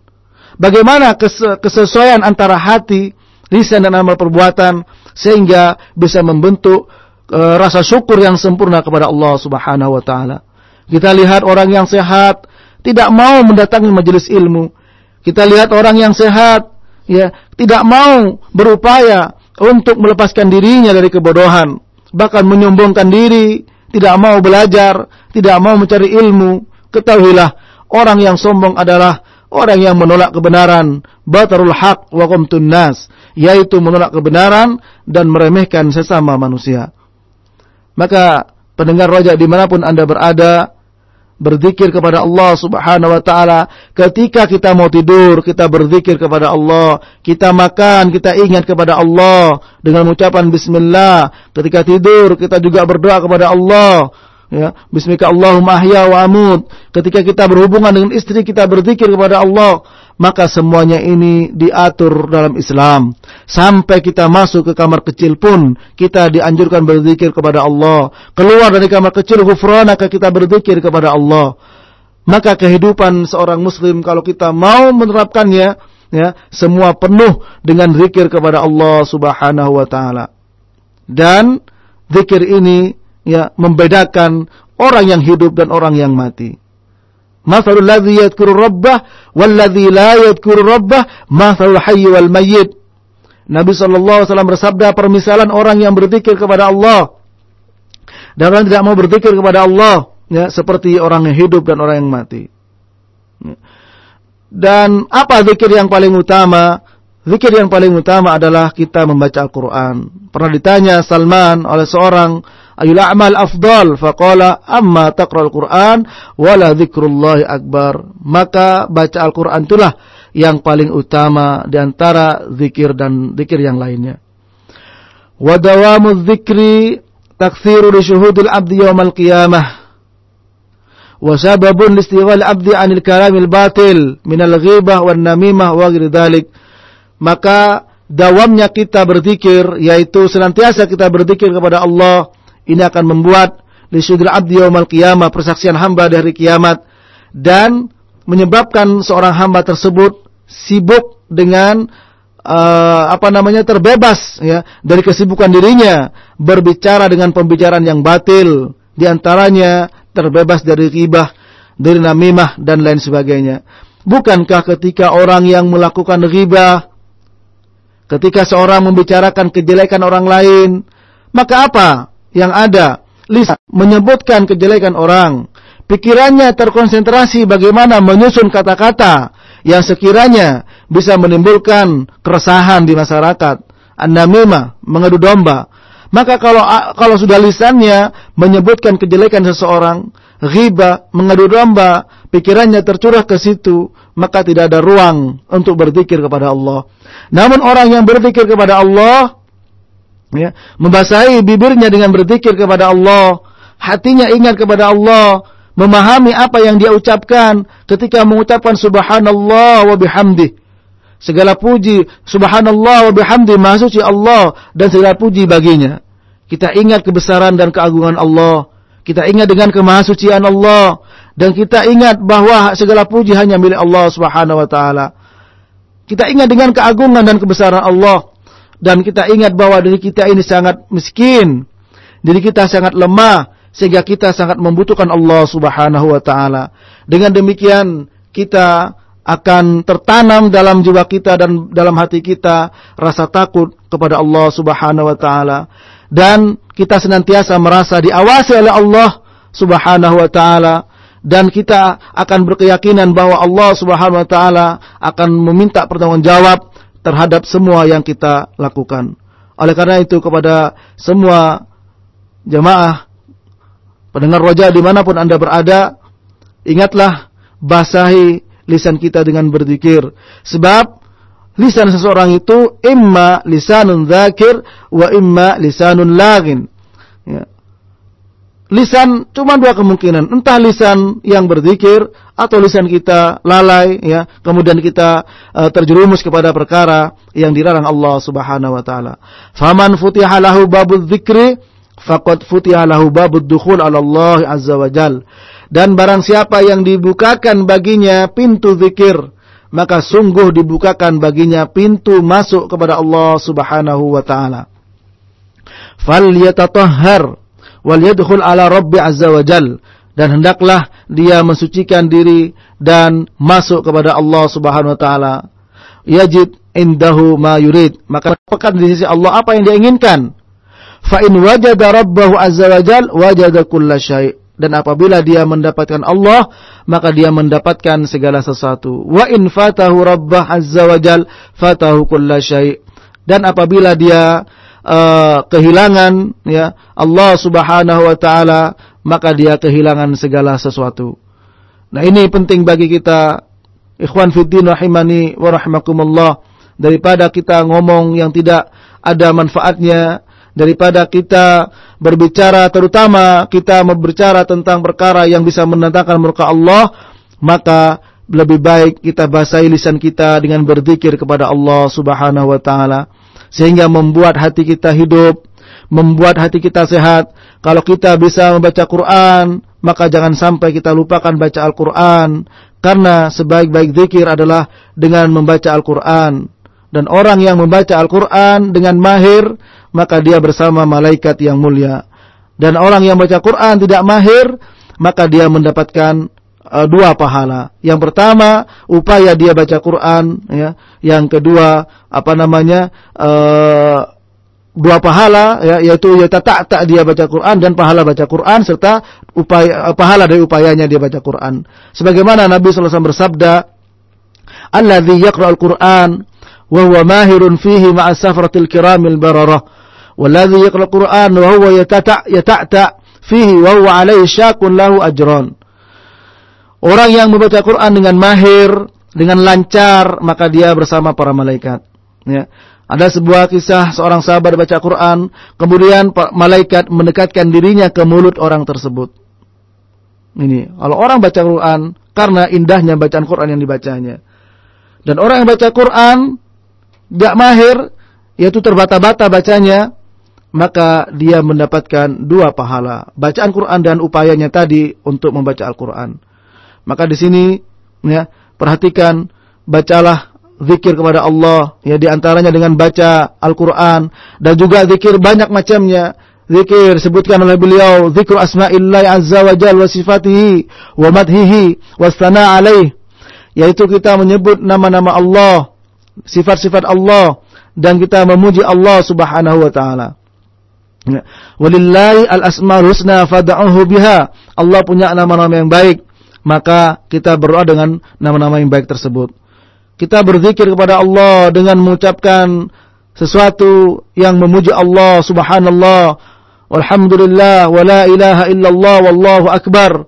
Bagaimana kesesuaian antara hati, lisan dan amal perbuatan. Sehingga bisa membentuk e, rasa syukur yang sempurna kepada Allah Subhanahu wa taala. Kita lihat orang yang sehat tidak mau mendatangi majelis ilmu. Kita lihat orang yang sehat ya tidak mau berupaya untuk melepaskan dirinya dari kebodohan, bahkan menyombongkan diri, tidak mau belajar, tidak mau mencari ilmu. Ketahuilah orang yang sombong adalah orang yang menolak kebenaran, batarul haq wa qamtun nas, yaitu menolak kebenaran dan meremehkan sesama manusia. Maka pendengar roja di mana pun anda berada, berzikir kepada Allah Subhanahu wa taala. Ketika kita mau tidur, kita berzikir kepada Allah. Kita makan, kita ingat kepada Allah dengan ucapan bismillah. Ketika tidur, kita juga berdoa kepada Allah. Ya, bismika Allahumma ahya wa amut. Ketika kita berhubungan dengan istri, kita berzikir kepada Allah maka semuanya ini diatur dalam Islam. Sampai kita masuk ke kamar kecil pun kita dianjurkan berzikir kepada Allah. Keluar dari kamar kecil ghufranaka kita berzikir kepada Allah. Maka kehidupan seorang muslim kalau kita mau menerapkannya ya, semua penuh dengan zikir kepada Allah Subhanahu wa taala. Dan zikir ini ya membedakan orang yang hidup dan orang yang mati. Mathalul ladzi yadhkuru rabbah walladzi la yadhkuru rabbah mathalul hayy wal mayyit. Nabi sallallahu alaihi wasallam bersabda permisalan orang yang berzikir kepada Allah dan orang yang tidak mau berzikir kepada Allah ya seperti orang yang hidup dan orang yang mati. Dan apa zikir yang paling utama? Zikir yang paling utama adalah kita membaca Al-Quran. Pernah ditanya Salman oleh seorang ayul a'mal afdal. Faqala amma taqra'ul Qur'an wala dzikrullah akbar. Maka baca Al-Qur'an itulah yang paling utama di antara zikir dan zikir yang lainnya. Wa dawamu dzikri taksiru li syuhudil abdi yaumal qiyamah. Abdi anil kalamil batil minal ghibah wan namimah wa ghairi dzalik maka dawamnya kita berzikir yaitu senantiasa kita berzikir kepada Allah ini akan membuat lisudil abdi yaumal qiyamah persaksian hamba dari kiamat dan menyebabkan seorang hamba tersebut sibuk dengan uh, apa namanya terbebas ya dari kesibukan dirinya berbicara dengan pembicaraan yang batil di antaranya terbebas dari ghibah, dari namimah dan lain sebagainya. Bukankah ketika orang yang melakukan riba, ketika seorang membicarakan kejelekan orang lain, maka apa yang ada? Lisan menyebutkan kejelekan orang. Pikirannya terkonsentrasi bagaimana menyusun kata-kata yang sekiranya bisa menimbulkan keresahan di masyarakat. An-namimah, mengadu domba. Maka kalau kalau sudah lisannya menyebutkan kejelekan seseorang, riba, mengadu domba, pikirannya tercurah ke situ, maka tidak ada ruang untuk berzikir kepada Allah. Namun orang yang berzikir kepada Allah, ya, membasahi bibirnya dengan berzikir kepada Allah, hatinya ingat kepada Allah, memahami apa yang dia ucapkan ketika mengucapkan subhanallah wa bihamdih. Segala puji subhanallah wa bihamdi maha suci Allah dan segala puji baginya. Kita ingat kebesaran dan keagungan Allah kita ingat dengan kemahasucian Allah dan kita ingat bahwa segala puji hanya milik Allah Subhanahu wa taala. Kita ingat dengan keagungan dan kebesaran Allah dan kita ingat bahwa diri kita ini sangat miskin. Diri kita sangat lemah sehingga kita sangat membutuhkan Allah Subhanahu wa taala. Dengan demikian kita akan tertanam dalam jiwa kita dan dalam hati kita rasa takut kepada Allah Subhanahu wa taala dan kita senantiasa merasa diawasi oleh Allah Subhanahu wa taala dan kita akan berkeyakinan bahwa Allah Subhanahu wa taala akan meminta pertanggungjawab terhadap semua yang kita lakukan. Oleh karena itu kepada semua jemaah pendengar roja di mana pun anda berada, ingatlah basahi lisan kita dengan berzikir. Sebab lisan seseorang itu imma lisanun dzakir wa imma lisanun lagin. Ya. Lisan cuma dua kemungkinan, entah lisan yang berzikir atau lisan kita lalai ya, kemudian kita uh, terjerumus kepada perkara yang dilarang Allah Subhanahu wa taala. Faman futiha lahu babudz dzikri faqad futiha lahu babud dukhul 'ala Allah azza wa jal. Dan barang siapa yang dibukakan baginya pintu zikir, maka sungguh dibukakan baginya pintu masuk kepada Allah Subhanahu wa taala. Fal yatatahhar wal yadkhul ala Rabbi azza wa jal. Dan hendaklah dia mensucikan diri dan masuk kepada Allah Subhanahu wa taala. Yajid indahu ma yurid, maka dapatkan di sisi Allah apa yang dia inginkan. Fa in wajada rabbahu azza wa jal wajada kulla syai' dan apabila dia mendapatkan Allah maka dia mendapatkan segala sesuatu. Wa in fatahu rabbah azza wajal fatahu kulla syai. Dan apabila dia uh, kehilangan ya Allah Subhanahu wa taala maka dia kehilangan segala sesuatu. Nah ini penting bagi kita ikhwan fiddin rahimani wa rahimakumullah daripada kita ngomong yang tidak ada manfaatnya daripada kita berbicara terutama kita berbicara tentang perkara yang bisa mendatangkan murka Allah maka lebih baik kita basahi lisan kita dengan berzikir kepada Allah Subhanahu wa taala sehingga membuat hati kita hidup membuat hati kita sehat. Kalau kita bisa membaca Quran maka jangan sampai kita lupakan baca Al-Quran. Karena sebaik-baik zikir adalah dengan membaca Al-Quran. Dan orang yang membaca Al-Quran dengan mahir maka dia bersama malaikat yang mulia. Dan orang yang baca Quran tidak mahir, maka dia mendapatkan Eh, dua pahala. Yang pertama upaya dia baca Quran, ya. Yang kedua apa namanya eh, dua pahala ya yaitu ya tak tak dia baca Quran dan pahala baca Quran serta upaya eh, pahala dari upayanya dia baca Quran. Sebagaimana Nabi sallallahu alaihi wasallam bersabda, "Allazi yaqra'ul Quran wahua mahirun fihi ma'asafratil kiramil bararah, wallazi yaqra'ul Quran wa huwa yatata yatata fihi wa huwa alaihi syakun lahu ajran." Orang yang membaca Quran dengan mahir, dengan lancar, maka dia bersama para malaikat. Ya. Ada sebuah kisah seorang sahabat baca Quran, kemudian malaikat mendekatkan dirinya ke mulut orang tersebut. Ini, kalau orang baca Quran, karena indahnya bacaan Quran yang dibacanya. Dan orang yang baca Quran, gak mahir, yaitu terbata-bata bacanya, maka dia mendapatkan dua pahala. Bacaan Quran dan upayanya tadi untuk membaca Al-Quran. Maka di sini ya, perhatikan bacalah zikir kepada Allah ya di antaranya dengan baca Al-Qur'an dan juga zikir banyak macamnya. Zikir sebutkan oleh beliau zikru asma'illah azza wa jalla wa sifatihi wa madhihi wa alaih. yaitu kita menyebut nama-nama Allah, sifat-sifat Allah dan kita memuji Allah Subhanahu wa taala. Ya. Walillahi al-asmaul husna fad'uhu biha. Allah punya nama-nama yang baik, maka kita berdoa dengan nama-nama yang baik tersebut. Kita berzikir kepada Allah dengan mengucapkan sesuatu yang memuji Allah Subhanallah, walhamdulillah, wala ilaha illallah, wallahu akbar.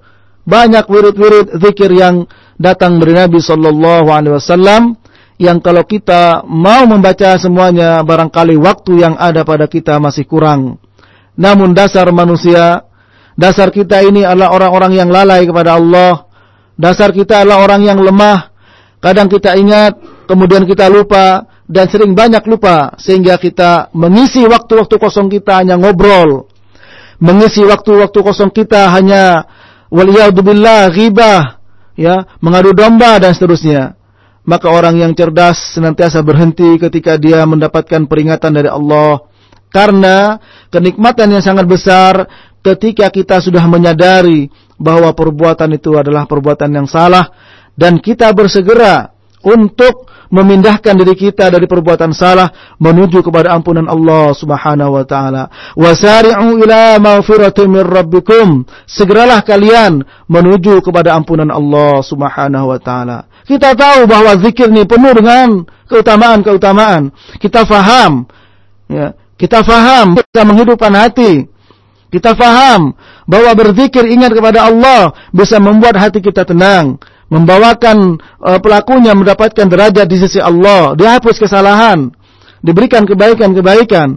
Banyak wirid-wirid zikir yang datang dari Nabi sallallahu alaihi wasallam yang kalau kita mau membaca semuanya barangkali waktu yang ada pada kita masih kurang. Namun dasar manusia, dasar kita ini adalah orang-orang yang lalai kepada Allah. Dasar kita adalah orang yang lemah. Kadang kita ingat, kemudian kita lupa dan sering banyak lupa sehingga kita mengisi waktu-waktu kosong kita hanya ngobrol. Mengisi waktu-waktu kosong kita hanya waliyadzubillah ghibah ya, mengadu domba dan seterusnya. Maka orang yang cerdas senantiasa berhenti ketika dia mendapatkan peringatan dari Allah. Karena kenikmatan yang sangat besar ketika kita sudah menyadari bahwa perbuatan itu adalah perbuatan yang salah dan kita bersegera untuk memindahkan diri kita dari perbuatan salah menuju kepada ampunan Allah Subhanahu wa taala. Wasari'u ila maghfiratin min rabbikum. Segeralah kalian menuju kepada ampunan Allah Subhanahu wa taala. Kita tahu bahwa zikir ini penuh dengan keutamaan-keutamaan. Kita faham ya, kita faham kita menghidupkan hati. Kita faham bahwa berzikir ingat kepada Allah bisa membuat hati kita tenang membawakan uh, pelakunya mendapatkan derajat di sisi Allah, dihapus kesalahan, diberikan kebaikan-kebaikan.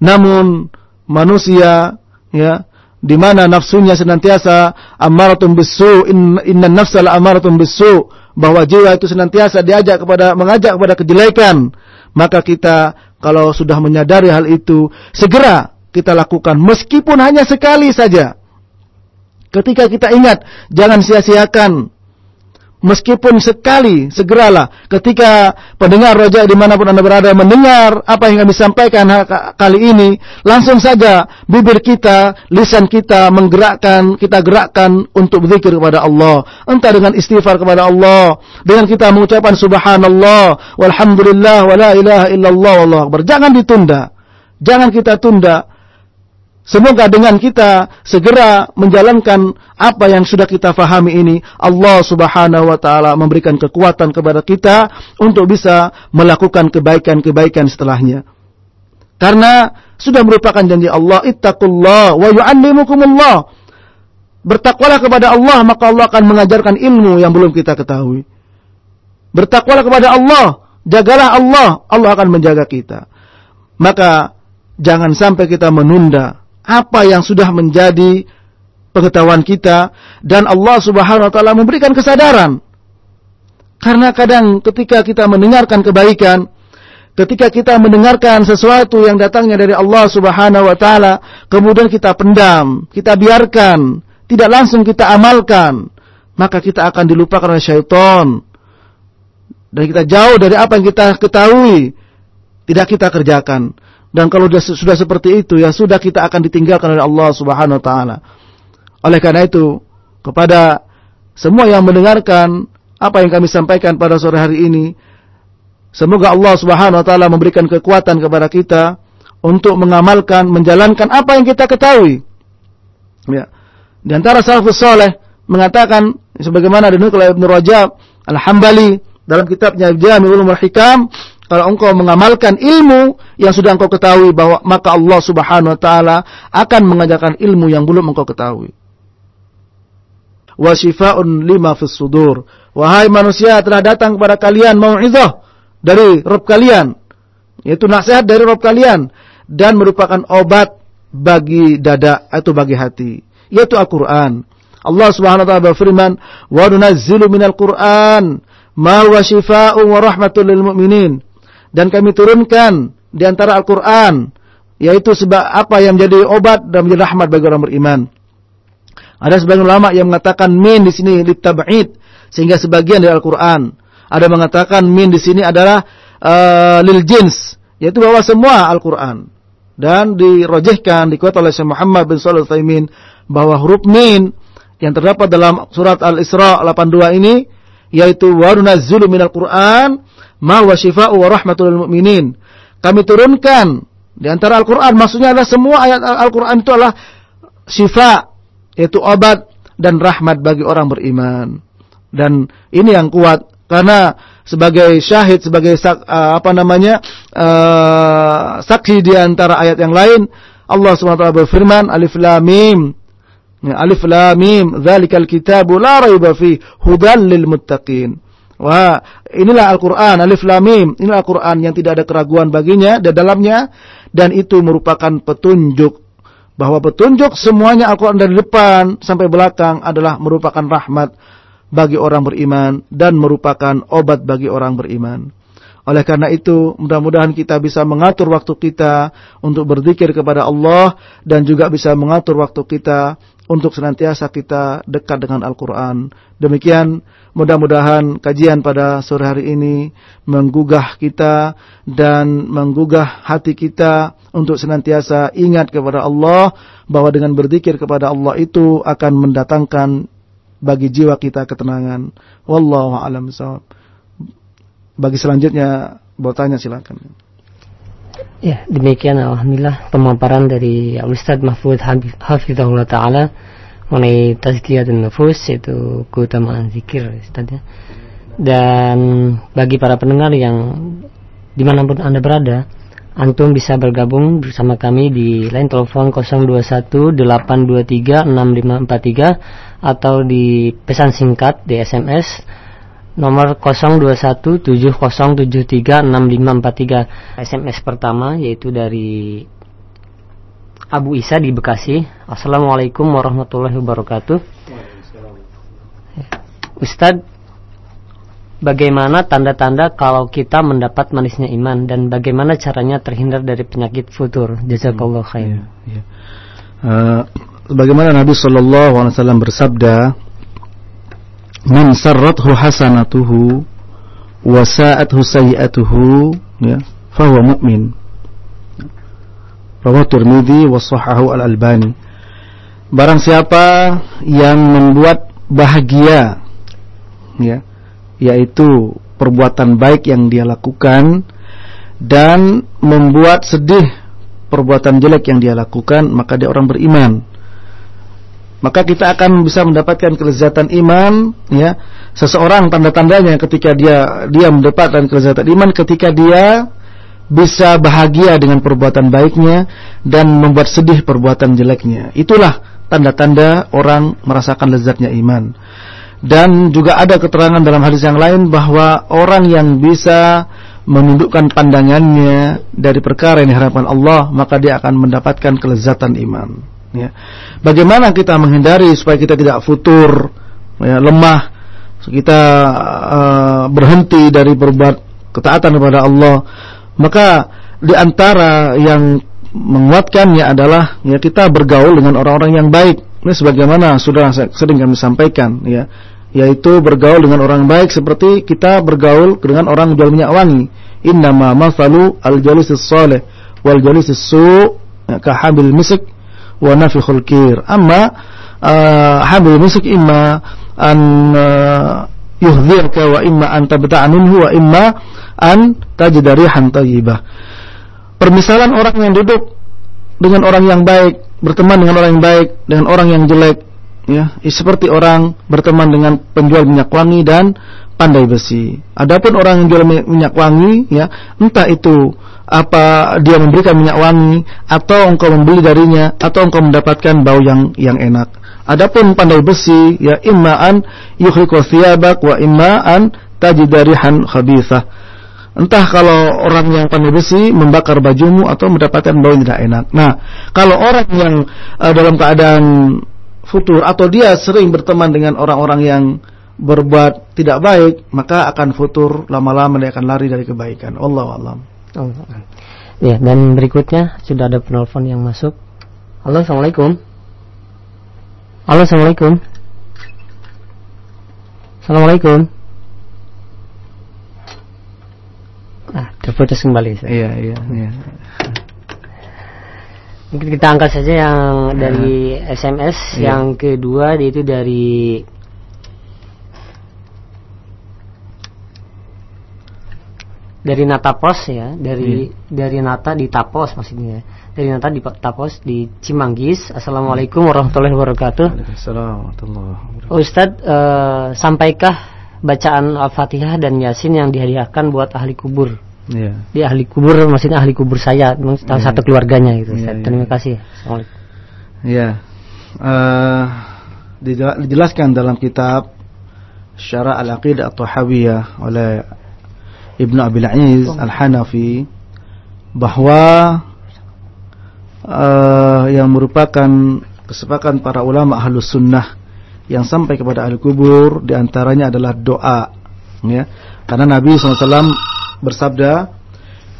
Namun manusia ya di mana nafsunya senantiasa amaratun bisu in, inna nafsal amaratun bisu bahwa jiwa itu senantiasa diajak kepada mengajak kepada kejelekan maka kita kalau sudah menyadari hal itu segera kita lakukan meskipun hanya sekali saja ketika kita ingat jangan sia-siakan Meskipun sekali, segeralah ketika pendengar roja di mana pun anda berada mendengar apa yang kami sampaikan kali ini, langsung saja bibir kita, lisan kita menggerakkan, kita gerakkan untuk berzikir kepada Allah. Entah dengan istighfar kepada Allah, dengan kita mengucapkan subhanallah, walhamdulillah, wala ilaha illallah, wallahu akbar. Jangan ditunda. Jangan kita tunda Semoga dengan kita segera menjalankan apa yang sudah kita fahami ini, Allah Subhanahu wa taala memberikan kekuatan kepada kita untuk bisa melakukan kebaikan-kebaikan setelahnya. Karena sudah merupakan janji Allah, ittaqullah wa yu'allimukumullah. Bertakwalah kepada Allah, maka Allah akan mengajarkan ilmu yang belum kita ketahui. Bertakwalah kepada Allah, jagalah Allah, Allah akan menjaga kita. Maka jangan sampai kita menunda apa yang sudah menjadi pengetahuan kita dan Allah Subhanahu wa taala memberikan kesadaran. Karena kadang ketika kita mendengarkan kebaikan, ketika kita mendengarkan sesuatu yang datangnya dari Allah Subhanahu wa taala, kemudian kita pendam, kita biarkan, tidak langsung kita amalkan, maka kita akan dilupakan oleh syaitan. Dan kita jauh dari apa yang kita ketahui, tidak kita kerjakan. Dan kalau sudah seperti itu ya sudah kita akan ditinggalkan oleh Allah Subhanahu wa taala. Oleh karena itu, kepada semua yang mendengarkan apa yang kami sampaikan pada sore hari ini, semoga Allah Subhanahu wa taala memberikan kekuatan kepada kita untuk mengamalkan, menjalankan apa yang kita ketahui. Ya. Di antara salafus saleh mengatakan sebagaimana dinukil oleh Ibnu Rajab Al-Hambali dalam kitabnya Jami'ul Hikam kalau engkau mengamalkan ilmu yang sudah engkau ketahui bahwa maka Allah Subhanahu wa taala akan mengajarkan ilmu yang belum engkau ketahui. Wa syifaa'un lima fis sudur. Wahai manusia telah datang kepada kalian mau'izah dari Rabb kalian, yaitu nasihat dari Rabb kalian dan merupakan obat bagi dada atau bagi hati, yaitu Al-Qur'an. Allah Subhanahu wa taala berfirman, "Wa nunazzilu minal Qur'an ma huwa syifaa'un wa rahmatul lil mu'minin." Dan kami turunkan di antara Al-Qur'an yaitu sebab apa yang menjadi obat dan menjadi rahmat bagi orang beriman. Ada sebagian ulama yang mengatakan min di sini litab'id sehingga sebagian dari Al-Qur'an. Ada mengatakan min di sini adalah uh, lil jins yaitu bahwa semua Al-Qur'an. Dan dirojehkan dikuat oleh Syekh Muhammad bin Shalih Al bahwa huruf min yang terdapat dalam surat Al-Isra 82 ini yaitu wa nunazzilu minal Qur'an ma wa syifaa'u wa rahmatul mu'minin. Kami turunkan di antara Al-Qur'an maksudnya adalah semua ayat Al-Qur'an itu adalah syifa yaitu obat dan rahmat bagi orang beriman. Dan ini yang kuat karena sebagai syahid sebagai uh, apa namanya uh, saksi di antara ayat yang lain Allah SWT berfirman alif lam mim ya, alif lam mim dzalikal kitabu la raiba fi hudan lil muttaqin Wah, inilah Al-Qur'an alif lam mim, inilah Al-Qur'an yang tidak ada keraguan baginya di dalamnya. Dan itu merupakan petunjuk. Bahwa petunjuk semuanya Al-Qur'an dari depan sampai belakang adalah merupakan rahmat bagi orang beriman dan merupakan obat bagi orang beriman. Oleh karena itu, mudah-mudahan kita bisa mengatur waktu kita untuk berzikir kepada Allah dan juga bisa mengatur waktu kita untuk senantiasa kita dekat dengan Al-Quran. Demikian, mudah-mudahan kajian pada sore hari ini menggugah kita dan menggugah hati kita untuk senantiasa ingat kepada Allah bahwa dengan berzikir kepada Allah itu akan mendatangkan bagi jiwa kita ketenangan. Wallahu a'lam. Bagi selanjutnya bertanya silakan. Ya, demikian alhamdulillah pemaparan dari Ustaz Mahfud Hafizahullah taala mengenai tazkiyatun nufus yaitu keutamaan zikir Ustaz ya. Dan bagi para pendengar yang di mana pun Anda berada, Antum bisa bergabung bersama kami di line telepon 021 823 6543 atau di pesan singkat di SMS nomor 021 7073 6543 SMS pertama yaitu dari Abu Isa di Bekasi Assalamualaikum warahmatullahi wabarakatuh Ustadz bagaimana tanda-tanda kalau kita mendapat manisnya iman dan bagaimana caranya terhindar dari penyakit futur. Jazakallah khair. Ya, ya. Uh, bagaimana Nabi sallallahu alaihi wasallam bersabda, "Man sarrathu hasanatuhu wa sa'athu sayyi'atuhu," ya, fahuwa mu'min. Rawahu Tirmidzi wa sahahu Al-Albani. Barang siapa yang membuat bahagia ya yaitu perbuatan baik yang dia lakukan dan membuat sedih perbuatan jelek yang dia lakukan maka dia orang beriman maka kita akan bisa mendapatkan kelezatan iman ya. Seseorang tanda-tandanya ketika dia dia mendapatkan kelezatan iman ketika dia bisa bahagia dengan perbuatan baiknya dan membuat sedih perbuatan jeleknya. Itulah tanda-tanda orang merasakan lezatnya iman. Dan juga ada keterangan dalam hadis yang lain bahwa orang yang bisa menundukkan pandangannya dari perkara yang diharapkan Allah, maka dia akan mendapatkan kelezatan iman. Ya. Bagaimana kita menghindari supaya kita tidak futur, ya, lemah, kita uh, berhenti dari berbuat ketaatan kepada Allah, maka di antara yang menguatkannya adalah ya kita bergaul dengan orang-orang yang baik. Ini sebagaimana sudah sering kami sampaikan ya yaitu bergaul dengan orang baik seperti kita bergaul dengan orang jual minyak wangi. Innama masalu al-jalisis salih wal jalisis su ya, ka habil misik wa nafikhul kir. Amma uh, habil misik imma an uh, yuhdhirka wa imma an tabta'a minhu wa imma an tajida rihan thayyibah. Permisalan orang yang duduk dengan orang yang baik, berteman dengan orang yang baik, dengan orang yang jelek, ya seperti orang berteman dengan penjual minyak wangi dan pandai besi. Adapun orang yang jual minyak wangi ya entah itu apa dia memberikan minyak wangi atau engkau membeli darinya atau engkau mendapatkan bau yang yang enak. Adapun pandai besi ya immaan yukhriqu thiyabak wa immaan tajidarihan khabithah. Entah kalau orang yang pandai besi membakar bajumu atau mendapatkan bau yang tidak enak. Nah, kalau orang yang uh, dalam keadaan futur atau dia sering berteman dengan orang-orang yang berbuat tidak baik, maka akan futur lama-lama dia akan lari dari kebaikan. Allah alam. Oh, ya, dan berikutnya sudah ada penelpon yang masuk. Halo, assalamualaikum. Halo, assalamualaikum. Assalamualaikum. Ah, terputus kembali. Iya, iya, iya. Mungkin kita angkat saja yang dari. SMS, yeah. yang kedua itu dari dari Nata Pos ya, dari dari Nata di Tapos maksudnya. Dari Nata di Tapos di Cimanggis. Assalamualaikum warahmatullahi wabarakatuh. Assalamualaikum. Ustadz, uh, sampaikah bacaan Al-Fatihah dan Yasin yang dihadiahkan buat ahli kubur? Yeah. Di ahli kubur maksudnya ahli kubur saya, yeah. satu keluarganya gitu. Yeah, yeah. Terima kasih. Assalamualaikum. Ya. Uh, dijelaskan dalam kitab Syara Al-Aqidah atau Hawiyah oleh Ibnu Abil Aziz Al-Hanafi bahwa uh, yang merupakan kesepakatan para ulama ahlus sunnah yang sampai kepada ahli kubur di antaranya adalah doa ya karena Nabi SAW bersabda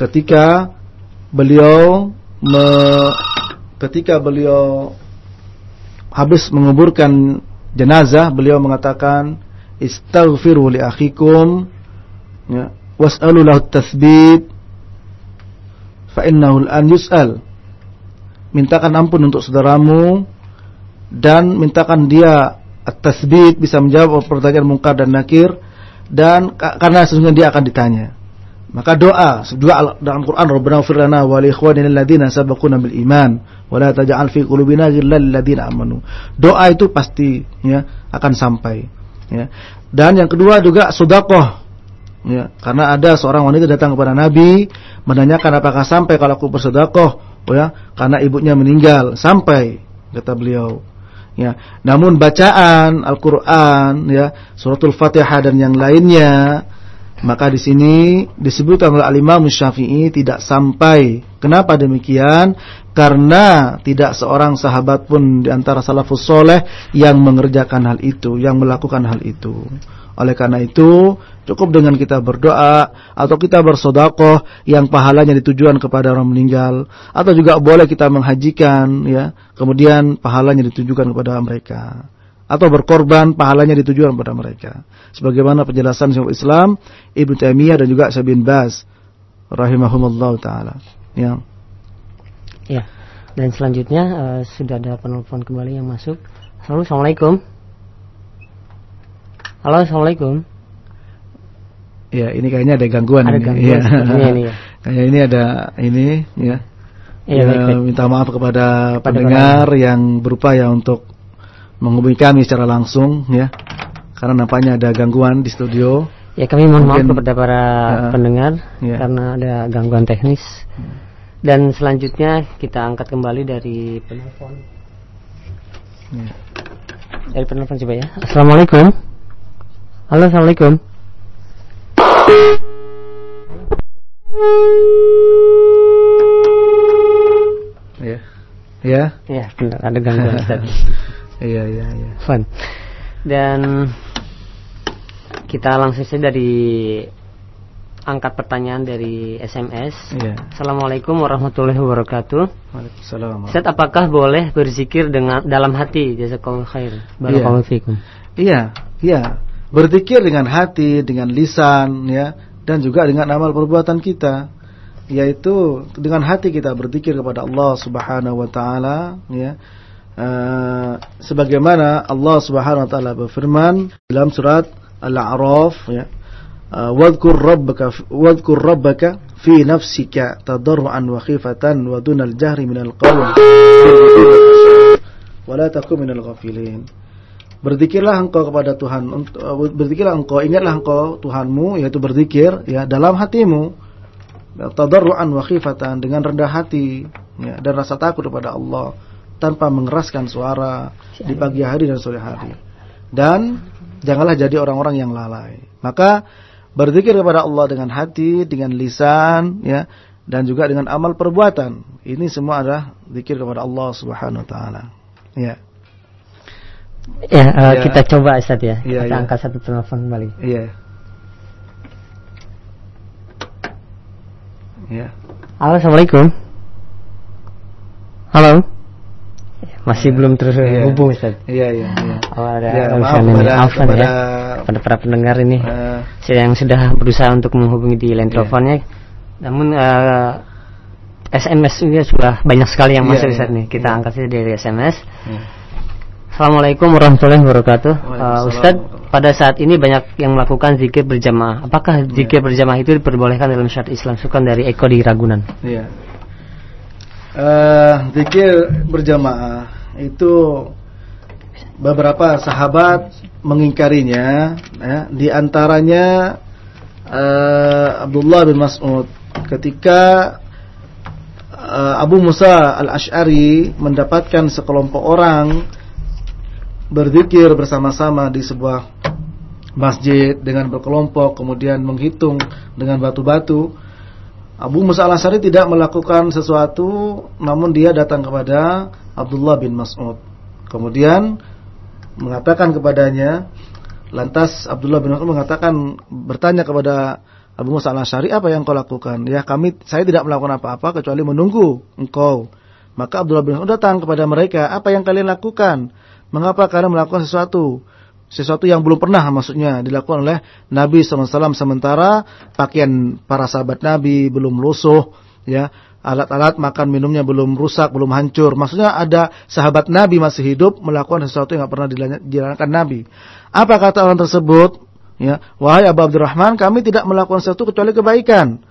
ketika beliau me, ketika beliau habis menguburkan jenazah beliau mengatakan istaghfiru li akhikum ya was'alu lahu tasbit fa innahu an yus'al. Mintakan ampun untuk saudaramu dan mintakan dia at-tasbit bisa menjawab pertanyaan mungkar dan nakir dan karena sesungguhnya dia akan ditanya maka doa doa dalam Quran Rabbana ighfir lana wa li ikhwanina alladziina sabaquna bil iman wa la taj'al fi qulubina ghillan lil amanu. Doa itu pasti ya akan sampai ya. Dan yang kedua juga sedekah Ya, karena ada seorang wanita datang kepada Nabi menanyakan apakah sampai kalau aku bersedekah, oh ya, karena ibunya meninggal. Sampai kata beliau. Ya, namun bacaan Al-Qur'an ya, suratul Fatihah dan yang lainnya maka di sini disebutkan oleh Al-Imam Syafi'i tidak sampai. Kenapa demikian? Karena tidak seorang sahabat pun di antara salafus soleh yang mengerjakan hal itu, yang melakukan hal itu. Oleh karena itu, cukup dengan kita berdoa atau kita bersodakoh yang pahalanya ditujukan kepada orang meninggal, atau juga boleh kita menghajikan, ya, kemudian pahalanya ditujukan kepada mereka, atau berkorban pahalanya ditujukan kepada mereka. Sebagaimana penjelasan Syaikhul Islam Ibnu Taimiyah dan juga Sabin Baz rahimahumullah taala. Ya. Ya. Dan selanjutnya uh, sudah ada penelpon kembali yang masuk. Halo, Assalamualaikum. Halo, assalamualaikum. Ya, ini kayaknya ada gangguan. Ada gangguan. Ya. Ini, ini ya. Kayak ini ada ini ya. Ya, ya baik, minta maaf kepada Pada pendengar pada yang berupaya untuk menghubungi kami secara langsung ya. Karena nampaknya ada gangguan di studio. Ya, kami mohon maaf kepada para ya, pendengar ya. karena ada gangguan teknis. Dan selanjutnya kita angkat kembali dari penelpon. Ya. Dari penelpon coba ya. Assalamualaikum. Halo, Assalamualaikum. Ya. Ya. Ya, benar ada gangguan Ustaz. Iya, iya, iya. Fun. Dan kita langsung saja dari angkat pertanyaan dari SMS. Ya. Assalamualaikum warahmatullahi wabarakatuh. Waalaikumsalam. Ustaz, apakah boleh berzikir dengan dalam hati? Jazakallahu khair. Barakallahu ya. fikum. Iya, iya berzikir dengan hati, dengan lisan ya dan juga dengan amal perbuatan kita yaitu dengan hati kita berzikir kepada Allah Subhanahu wa taala ya uh, sebagaimana Allah Subhanahu wa taala berfirman dalam surat Al-A'raf ya uh, wadhkur rabbaka wadhkur rabbaka fi nafsika tadarruan wa khifatan wa dunal jahri minal qawl wa la takun minal ghafilin. Berzikirlah engkau kepada Tuhan, uh, berzikirlah engkau, ingatlah engkau Tuhanmu yaitu berzikir ya dalam hatimu. Tadarruan wa khifatan dengan rendah hati ya, dan rasa takut kepada Allah tanpa mengeraskan suara di pagi hari dan sore hari. Dan janganlah jadi orang-orang yang lalai. Maka berzikir kepada Allah dengan hati, dengan lisan ya dan juga dengan amal perbuatan. Ini semua adalah zikir kepada Allah Subhanahu wa taala. Ya. Ya, uh, ya. kita coba Ustaz ya. ya kita ya. angkat satu telepon kembali. Iya. Ya. Halo, Assalamualaikum. Halo. Masih ya. belum terhubung ya. Ustaz. Iya, iya, iya. Oh, ada ya, maaf, kepada, maaf kepada, ya. Pada para pendengar ini uh, yang sudah berusaha untuk menghubungi di line ya. teleponnya. Namun uh, eh, SMS juga sudah banyak sekali yang masuk Ustaz nih. Kita angkat saja dari SMS. Assalamualaikum warahmatullahi wabarakatuh. Uh, Ustadz, pada saat ini banyak yang melakukan zikir berjamaah. Apakah iya. zikir berjamaah itu diperbolehkan dalam syariat Islam? Sukan dari Eko di Ragunan. Iya. Uh, zikir berjamaah itu beberapa sahabat mengingkarinya. Ya. Di antaranya uh, Abdullah bin Mas'ud ketika uh, Abu Musa al Ashari mendapatkan sekelompok orang berzikir bersama-sama di sebuah masjid dengan berkelompok kemudian menghitung dengan batu-batu Abu Musa al-Asari tidak melakukan sesuatu namun dia datang kepada Abdullah bin Mas'ud. Kemudian mengatakan kepadanya lantas Abdullah bin Mas'ud mengatakan bertanya kepada Abu Musa al-Asari apa yang kau lakukan? Ya kami saya tidak melakukan apa-apa kecuali menunggu engkau. Maka Abdullah bin Mas'ud datang kepada mereka apa yang kalian lakukan? Mengapa? Karena melakukan sesuatu? Sesuatu yang belum pernah maksudnya dilakukan oleh Nabi SAW sementara pakaian para sahabat Nabi belum lusuh ya alat-alat makan minumnya belum rusak belum hancur maksudnya ada sahabat Nabi masih hidup melakukan sesuatu yang tidak pernah dijalankan Nabi apa kata orang tersebut ya wahai Abu Abdurrahman kami tidak melakukan sesuatu kecuali kebaikan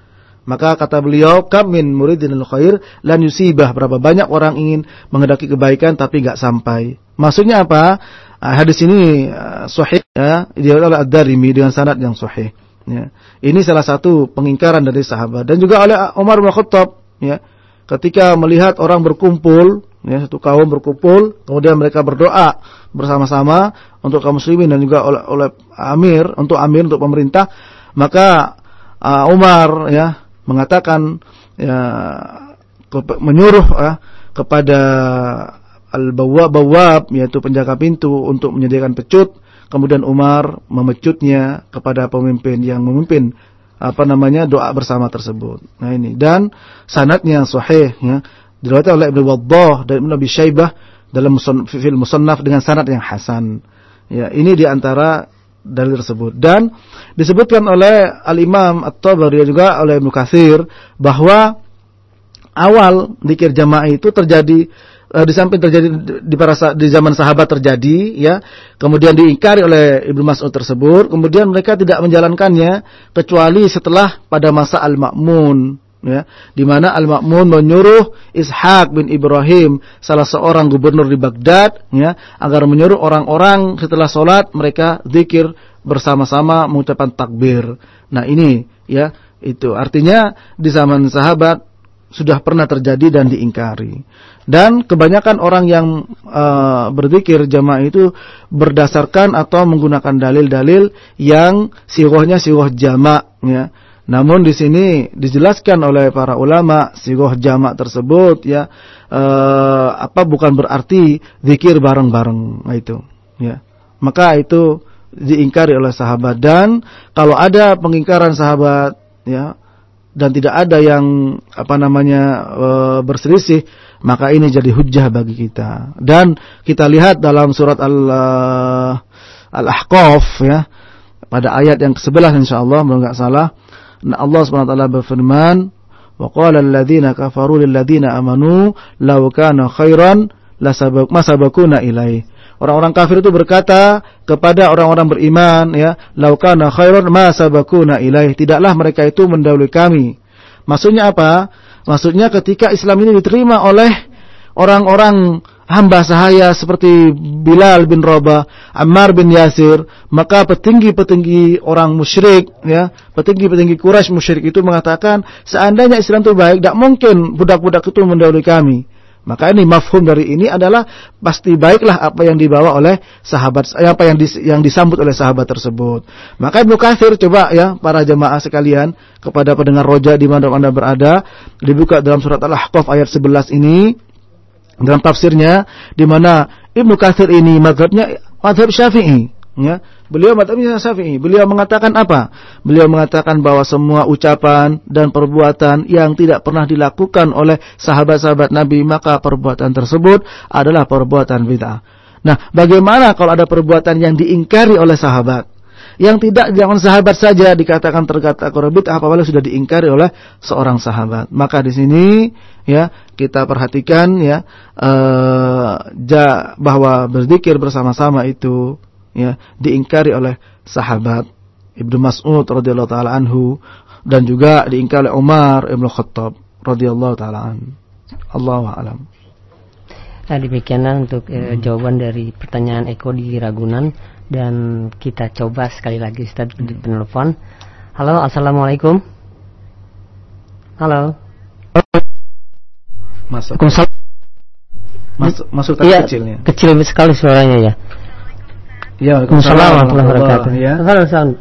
maka kata beliau, kam min muridinil khair lan yusibah. Berapa banyak orang ingin mengendaki kebaikan tapi nggak sampai. Maksudnya apa? Uh, hadis ini uh, sahih ya, diriwayatkan oleh Ad-Darimi dengan sanad yang sahih. Ya. Ini salah satu pengingkaran dari sahabat dan juga oleh Umar bin Khattab ya. Ketika melihat orang berkumpul, ya, satu kaum berkumpul, kemudian mereka berdoa bersama-sama untuk kaum muslimin dan juga oleh, oleh amir, untuk amir, untuk pemerintah, maka uh, Umar ya mengatakan ya menyuruh ya, kepada al-bawwab yaitu penjaga pintu untuk menyediakan pecut kemudian Umar memecutnya kepada pemimpin yang memimpin apa namanya doa bersama tersebut. Nah ini dan sanadnya sahih ya diriwayatkan oleh Ibnu Waddah dan Ibnu Abi Syaibah dalam fil musannaf dengan sanad yang hasan. Ya, ini di antara dalil tersebut dan disebutkan oleh Al-Imam At-Tabari juga oleh Ibnu Katsir bahwa awal dikir jamaah itu terjadi uh, di samping terjadi di para di zaman sahabat terjadi ya kemudian diingkari oleh Ibnu Mas'ud tersebut kemudian mereka tidak menjalankannya kecuali setelah pada masa Al-Ma'mun ya di mana Al-Ma'mun menyuruh Ishaq bin Ibrahim salah seorang gubernur di Baghdad ya agar menyuruh orang-orang setelah sholat mereka zikir bersama-sama mengucapkan takbir. Nah, ini ya itu artinya di zaman sahabat sudah pernah terjadi dan diingkari. Dan kebanyakan orang yang uh, berzikir jamaah itu berdasarkan atau menggunakan dalil-dalil yang sirohnya siroh jamak ya namun di sini dijelaskan oleh para ulama sigoh jamak tersebut ya eh, apa bukan berarti zikir bareng-bareng nah, itu ya. Maka itu diingkari oleh sahabat dan kalau ada pengingkaran sahabat ya dan tidak ada yang apa namanya e, berselisih maka ini jadi hujah bagi kita dan kita lihat dalam surat al uh, al ahqaf ya pada ayat yang ke-11 insyaallah kalau enggak salah Allah SWT berfirman, "Wa qala alladziina kafaru lil ladziina amanu law kana khairan lasabaq masabakuna ilai." Orang-orang kafir itu berkata kepada orang-orang beriman ya, "Law kana khairan masabakuna ilai." Tidaklah mereka itu mendahului kami. Maksudnya apa? Maksudnya ketika Islam ini diterima oleh orang-orang hamba sahaya seperti Bilal bin Rabah, Ammar bin Yasir, maka petinggi-petinggi orang musyrik, ya, petinggi-petinggi Quraisy musyrik itu mengatakan, seandainya Islam itu baik, tidak mungkin budak-budak itu mendahului kami. Maka ini mafhum dari ini adalah pasti baiklah apa yang dibawa oleh sahabat apa yang dis, yang disambut oleh sahabat tersebut. Maka Ibnu Katsir coba ya para jemaah sekalian kepada pendengar roja di mana Anda berada dibuka dalam surat Al-Ahqaf ayat 11 ini dalam tafsirnya di mana Ibnu Katsir ini mazhabnya mazhab Syafi'i ya beliau mazhabnya Syafi'i. Beliau mengatakan apa? Beliau mengatakan bahwa semua ucapan dan perbuatan yang tidak pernah dilakukan oleh sahabat-sahabat Nabi maka perbuatan tersebut adalah perbuatan bid'ah. Nah bagaimana kalau ada perbuatan yang diingkari oleh sahabat? Yang tidak jangan sahabat saja dikatakan terkata bid'ah apabila sudah diingkari oleh seorang sahabat. Maka di sini ya kita perhatikan ya ja, bahwa berzikir bersama-sama itu ya diingkari oleh sahabat Ibnu Mas'ud radhiyallahu taala anhu dan juga diingkari oleh Umar Ibnu Khattab radhiyallahu taala an. Allahu a'lam. Nah, demikianlah untuk eh, hmm. jawaban dari pertanyaan Eko di Ragunan dan kita coba sekali lagi Ustaz hmm. penelpon. Halo, Assalamualaikum. Halo. Masuk. Masuk, masuk tadi iya, kecilnya. Kecil sekali suaranya ya. Ya, Waalaikumsalam warahmatullahi wabarakatuh. Ya. Ustaz.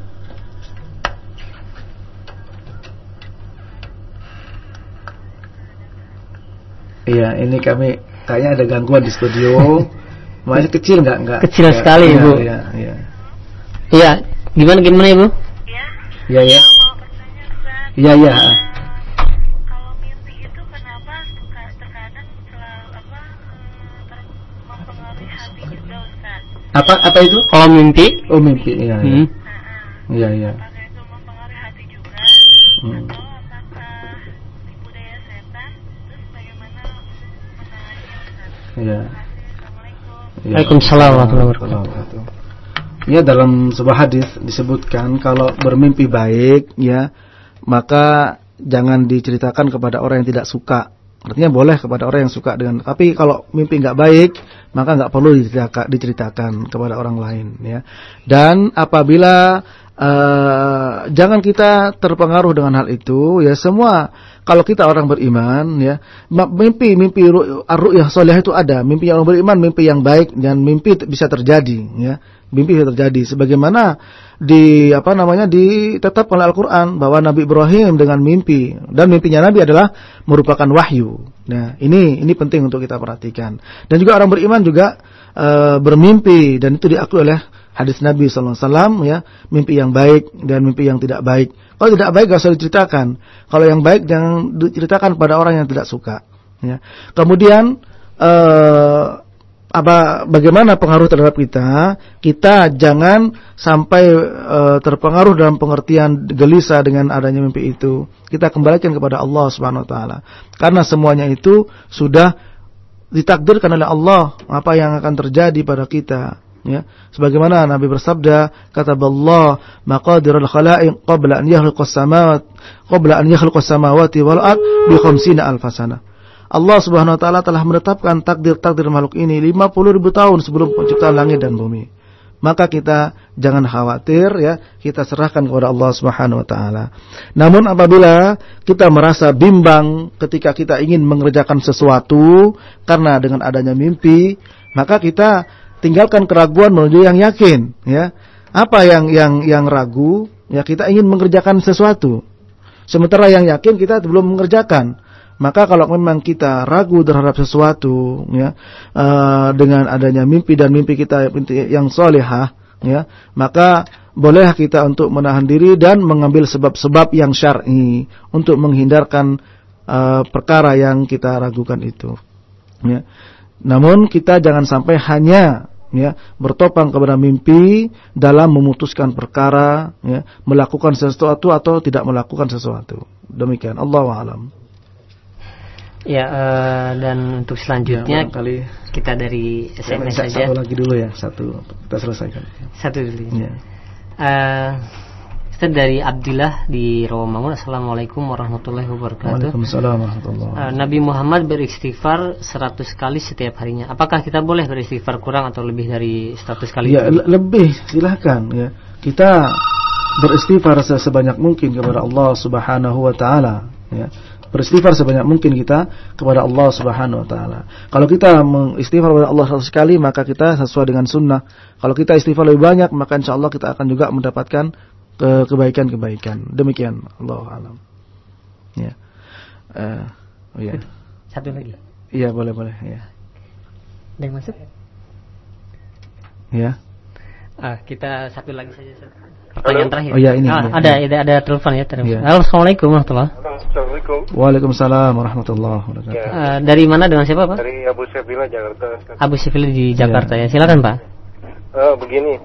Iya, ini kami kayaknya ada gangguan di studio. Masih kecil nggak nggak? Kecil ya, sekali ya, ibu. Iya, iya. Iya, gimana gimana ibu? Iya. Iya ya. Iya iya. Kalau mimpi itu kenapa terkadang selalu apa eh, mempengaruhi hati juga Ustaz? Apa apa itu? Oh mimpi? Oh mimpi, iya. Iya hmm. iya. iya. Hmm. Waalaikumsalam warahmatullahi wabarakatuh. Ya dalam sebuah hadis disebutkan kalau bermimpi baik ya maka jangan diceritakan kepada orang yang tidak suka. Artinya boleh kepada orang yang suka dengan tapi kalau mimpi nggak baik maka nggak perlu diceritakan, kepada orang lain ya. Dan apabila uh, jangan kita terpengaruh dengan hal itu ya semua kalau kita orang beriman ya mimpi mimpi ru'yah soleh itu ada mimpi yang orang beriman mimpi yang baik dan mimpi bisa terjadi ya mimpi bisa terjadi sebagaimana di apa namanya ditetapkan oleh Al-Qur'an bahwa Nabi Ibrahim dengan mimpi dan mimpinya Nabi adalah merupakan wahyu. Nah, ini ini penting untuk kita perhatikan. Dan juga orang beriman juga e, bermimpi dan itu diakui oleh hadis Nabi wasallam ya, mimpi yang baik dan mimpi yang tidak baik. Kalau tidak baik gak usah diceritakan. Kalau yang baik jangan diceritakan pada orang yang tidak suka, ya. Kemudian eh apa bagaimana pengaruh terhadap kita kita jangan sampai e, terpengaruh dalam pengertian gelisah dengan adanya mimpi itu kita kembalikan kepada Allah Subhanahu wa taala karena semuanya itu sudah ditakdirkan oleh Allah apa yang akan terjadi pada kita ya sebagaimana Nabi bersabda kata Allah maqadirul khalaiq qabla an yakhluqas samawati qabla an yakhluqas samawati wal ard bi 50 alfasana Allah Subhanahu wa taala telah menetapkan takdir-takdir makhluk ini 50 ribu tahun sebelum penciptaan langit dan bumi. Maka kita jangan khawatir ya, kita serahkan kepada Allah Subhanahu wa taala. Namun apabila kita merasa bimbang ketika kita ingin mengerjakan sesuatu karena dengan adanya mimpi, maka kita tinggalkan keraguan menuju yang yakin ya. Apa yang yang yang ragu? Ya kita ingin mengerjakan sesuatu. Sementara yang yakin kita belum mengerjakan. Maka kalau memang kita ragu terhadap sesuatu ya uh, dengan adanya mimpi dan mimpi kita yang solehah ya maka boleh kita untuk menahan diri dan mengambil sebab-sebab yang syar'i untuk menghindarkan uh, perkara yang kita ragukan itu ya namun kita jangan sampai hanya ya bertopang kepada mimpi dalam memutuskan perkara ya melakukan sesuatu atau tidak melakukan sesuatu demikian Allah alam Ya uh, dan untuk selanjutnya ya, kali kita dari SMS ya, saja. Satu lagi dulu ya, satu kita selesaikan. Satu dulu. Ya. Uh, dari Abdullah di Rawamangun. Assalamualaikum warahmatullahi wabarakatuh. Waalaikumsalam warahmatullahi wabarakatuh. Uh, Nabi Muhammad beristighfar 100 kali setiap harinya. Apakah kita boleh beristighfar kurang atau lebih dari 100 kali? Ya, le lebih silahkan ya. Kita beristighfar sebanyak mungkin kepada Allah Subhanahu wa taala ya beristighfar sebanyak mungkin kita kepada Allah Subhanahu wa taala. Kalau kita mengistighfar kepada Allah satu sekali maka kita sesuai dengan sunnah. Kalau kita istighfar lebih banyak maka insya Allah kita akan juga mendapatkan kebaikan-kebaikan. Demikian Allah alam. Ya. Uh, oh ya. Satu lagi. Iya, boleh boleh ya. Ada yang masuk? Ya. Ah, kita satu lagi saja. Pertanyaan terakhir. Oh iya ini. Ah, ini ada, ada ada telepon ya, telepon. Ya. Halo, Assalamualaikum warahmatullahi Assalamualaikum. Waalaikumsalam warahmatullahi wabarakatuh. Ya. Uh, dari mana dengan siapa, Pak? Dari Abu Sefila Jakarta. Abu Sifil di Jakarta ya. Silakan, Pak. Uh, begini,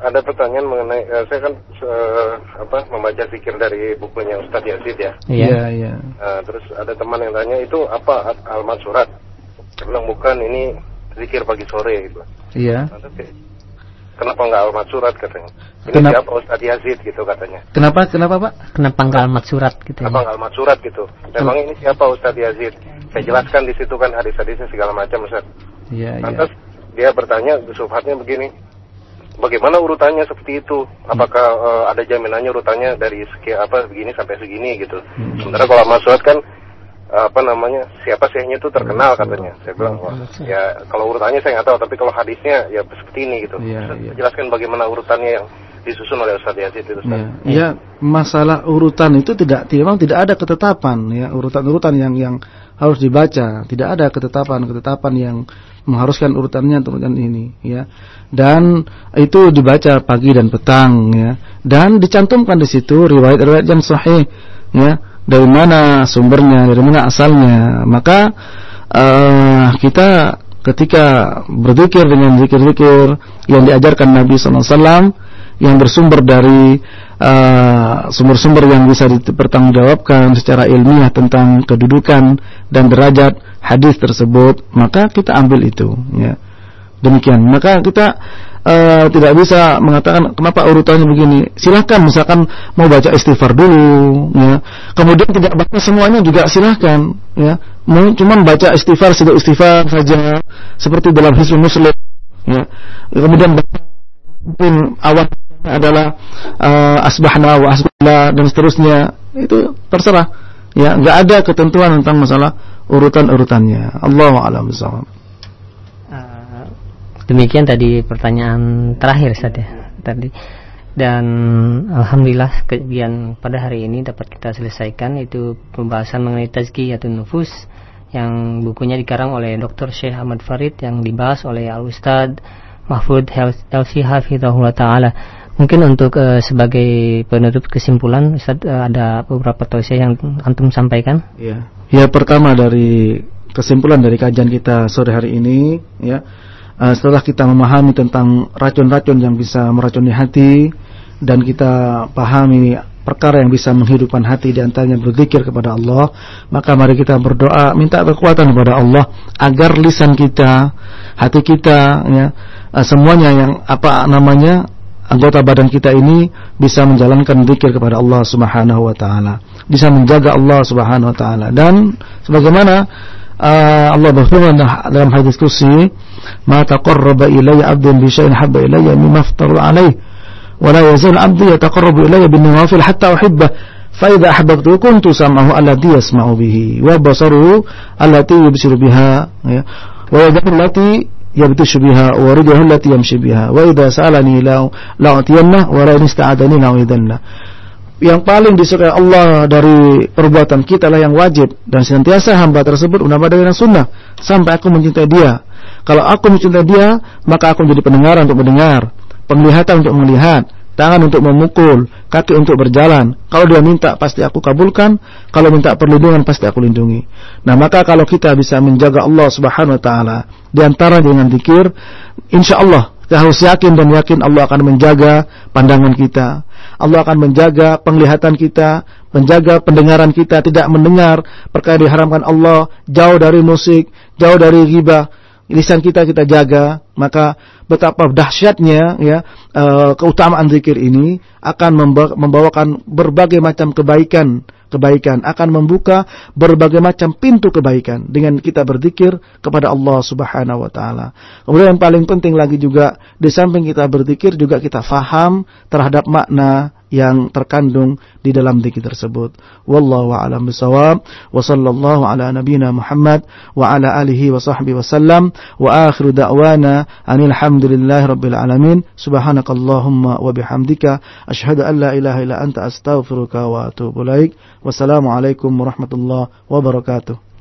ada pertanyaan mengenai uh, saya kan uh, apa membaca zikir dari bukunya Ustadz Yazid ya. Iya, iya. Uh, terus ada teman yang tanya itu apa almat surat? Saya bilang bukan ini zikir pagi sore gitu. Iya. Nah, tapi kenapa nggak alamat surat katanya. Ini Kenapa? siapa Ustadz Yazid gitu katanya. Kenapa kenapa Pak? Kenapa nggak alamat surat gitu Kenapa ya? nggak alamat surat gitu. Memang ini siapa Ustadz Yazid. Saya jelaskan di situ kan hadis-hadisnya segala macam Ustadz. Iya, iya. Lantas dia bertanya, subhatnya begini. Bagaimana urutannya seperti itu? Apakah eh, ada jaminannya urutannya dari sekian apa begini sampai segini gitu? Hmm. Sementara kalau Mas Suat kan apa namanya siapa syekhnya itu terkenal katanya. Saya bilang wah ya kalau urutannya saya nggak tahu tapi kalau hadisnya ya seperti ini gitu. Ustaz, iya. Jelaskan bagaimana urutannya yang disusun oleh Ustaz Yazid itu Ustaz. Ya, ya, masalah urutan itu tidak memang tidak ada ketetapan ya urutan-urutan yang yang harus dibaca tidak ada ketetapan-ketetapan yang mengharuskan urutannya urutan ini ya. Dan itu dibaca pagi dan petang ya. Dan dicantumkan di situ riwayat-riwayat yang sahih ya dari mana sumbernya dari mana asalnya. Maka eh, kita ketika berzikir dengan zikir-zikir yang diajarkan Nabi SAW yang bersumber dari uh, sumber-sumber yang bisa dipertanggungjawabkan secara ilmiah tentang kedudukan dan derajat hadis tersebut, maka kita ambil itu. Ya. Demikian. Maka kita uh, tidak bisa mengatakan kenapa urutannya begini. Silahkan misalkan mau baca istighfar dulu, ya. Kemudian tidak baca semuanya juga silahkan, ya. Mau cuman baca istighfar sudah istighfar saja, seperti dalam Hisbul Muslim, ya. Kemudian baca awal adalah uh, asbahna wa asbahna dan seterusnya itu terserah. Ya nggak ada ketentuan tentang masalah urutan-urutannya. Allah a'lam Eh, demikian tadi pertanyaan terakhir Ustaz ya tadi. Dan alhamdulillah kegiatan pada hari ini dapat kita selesaikan itu pembahasan mengenai tazkiyatun nufus yang bukunya dikarang oleh Dr. Syekh Ahmad Farid yang dibahas oleh Al Ustad Mahfud Elsi Hafizahullah Ta'ala mungkin untuk eh, sebagai penutup kesimpulan Ustaz eh, ada beberapa tausiah yang antum sampaikan? Ya ya pertama dari kesimpulan dari kajian kita sore hari ini ya eh, setelah kita memahami tentang racun-racun yang bisa meracuni hati dan kita pahami perkara yang bisa menghidupkan hati di antaranya berzikir kepada Allah, maka mari kita berdoa minta kekuatan kepada Allah agar lisan kita, hati kita ya, semuanya yang apa namanya anggota badan kita ini bisa menjalankan zikir kepada Allah Subhanahu wa taala, bisa menjaga Allah Subhanahu wa taala dan sebagaimana uh, Allah berfirman dalam hadis kursi, "Ma taqarraba ilayya 'abdun bi syai'in habba ilayya mimma aftaru alayh, wa la yazal 'abdi yataqarrabu ilayya bin nawafil hatta uhibbah." فإذا أحببته كنت سمعه الذي يسمع به وبصره التي يبصر بها ya. ويده التي يبتش بها ورجله التي يمشي بها وإذا سألني لأعطينه ولئن استعاذني لأعيذنه yang paling disukai Allah dari perbuatan kita lah yang wajib dan senantiasa hamba tersebut menambah dengan sunnah sampai aku mencintai dia. Kalau aku mencintai dia, maka aku menjadi pendengar untuk mendengar, penglihatan untuk melihat, tangan untuk memukul, kaki untuk berjalan. Kalau dia minta pasti aku kabulkan, kalau minta perlindungan pasti aku lindungi. Nah, maka kalau kita bisa menjaga Allah Subhanahu wa taala di antara dengan zikir, insya Allah kita harus yakin dan yakin Allah akan menjaga pandangan kita. Allah akan menjaga penglihatan kita, menjaga pendengaran kita, tidak mendengar perkara diharamkan Allah, jauh dari musik, jauh dari ghibah. Lisan kita kita jaga, maka betapa dahsyatnya ya uh, keutamaan zikir ini akan membawakan berbagai macam kebaikan kebaikan akan membuka berbagai macam pintu kebaikan dengan kita berzikir kepada Allah Subhanahu wa taala. Kemudian yang paling penting lagi juga di samping kita berzikir juga kita faham terhadap makna yang terkandung di dalam zikir tersebut. Wallahu a'lam bishawab wa sallallahu ala nabiyyina Muhammad wa ala alihi wa sahbihi wasallam wa akhiru da'wana anil hamdulillahi rabbil alamin subhanakallahumma wa bihamdika asyhadu an la ilaha illa anta astaghfiruka wa atubu ilaik. Wassalamualaikum warahmatullahi wabarakatuh.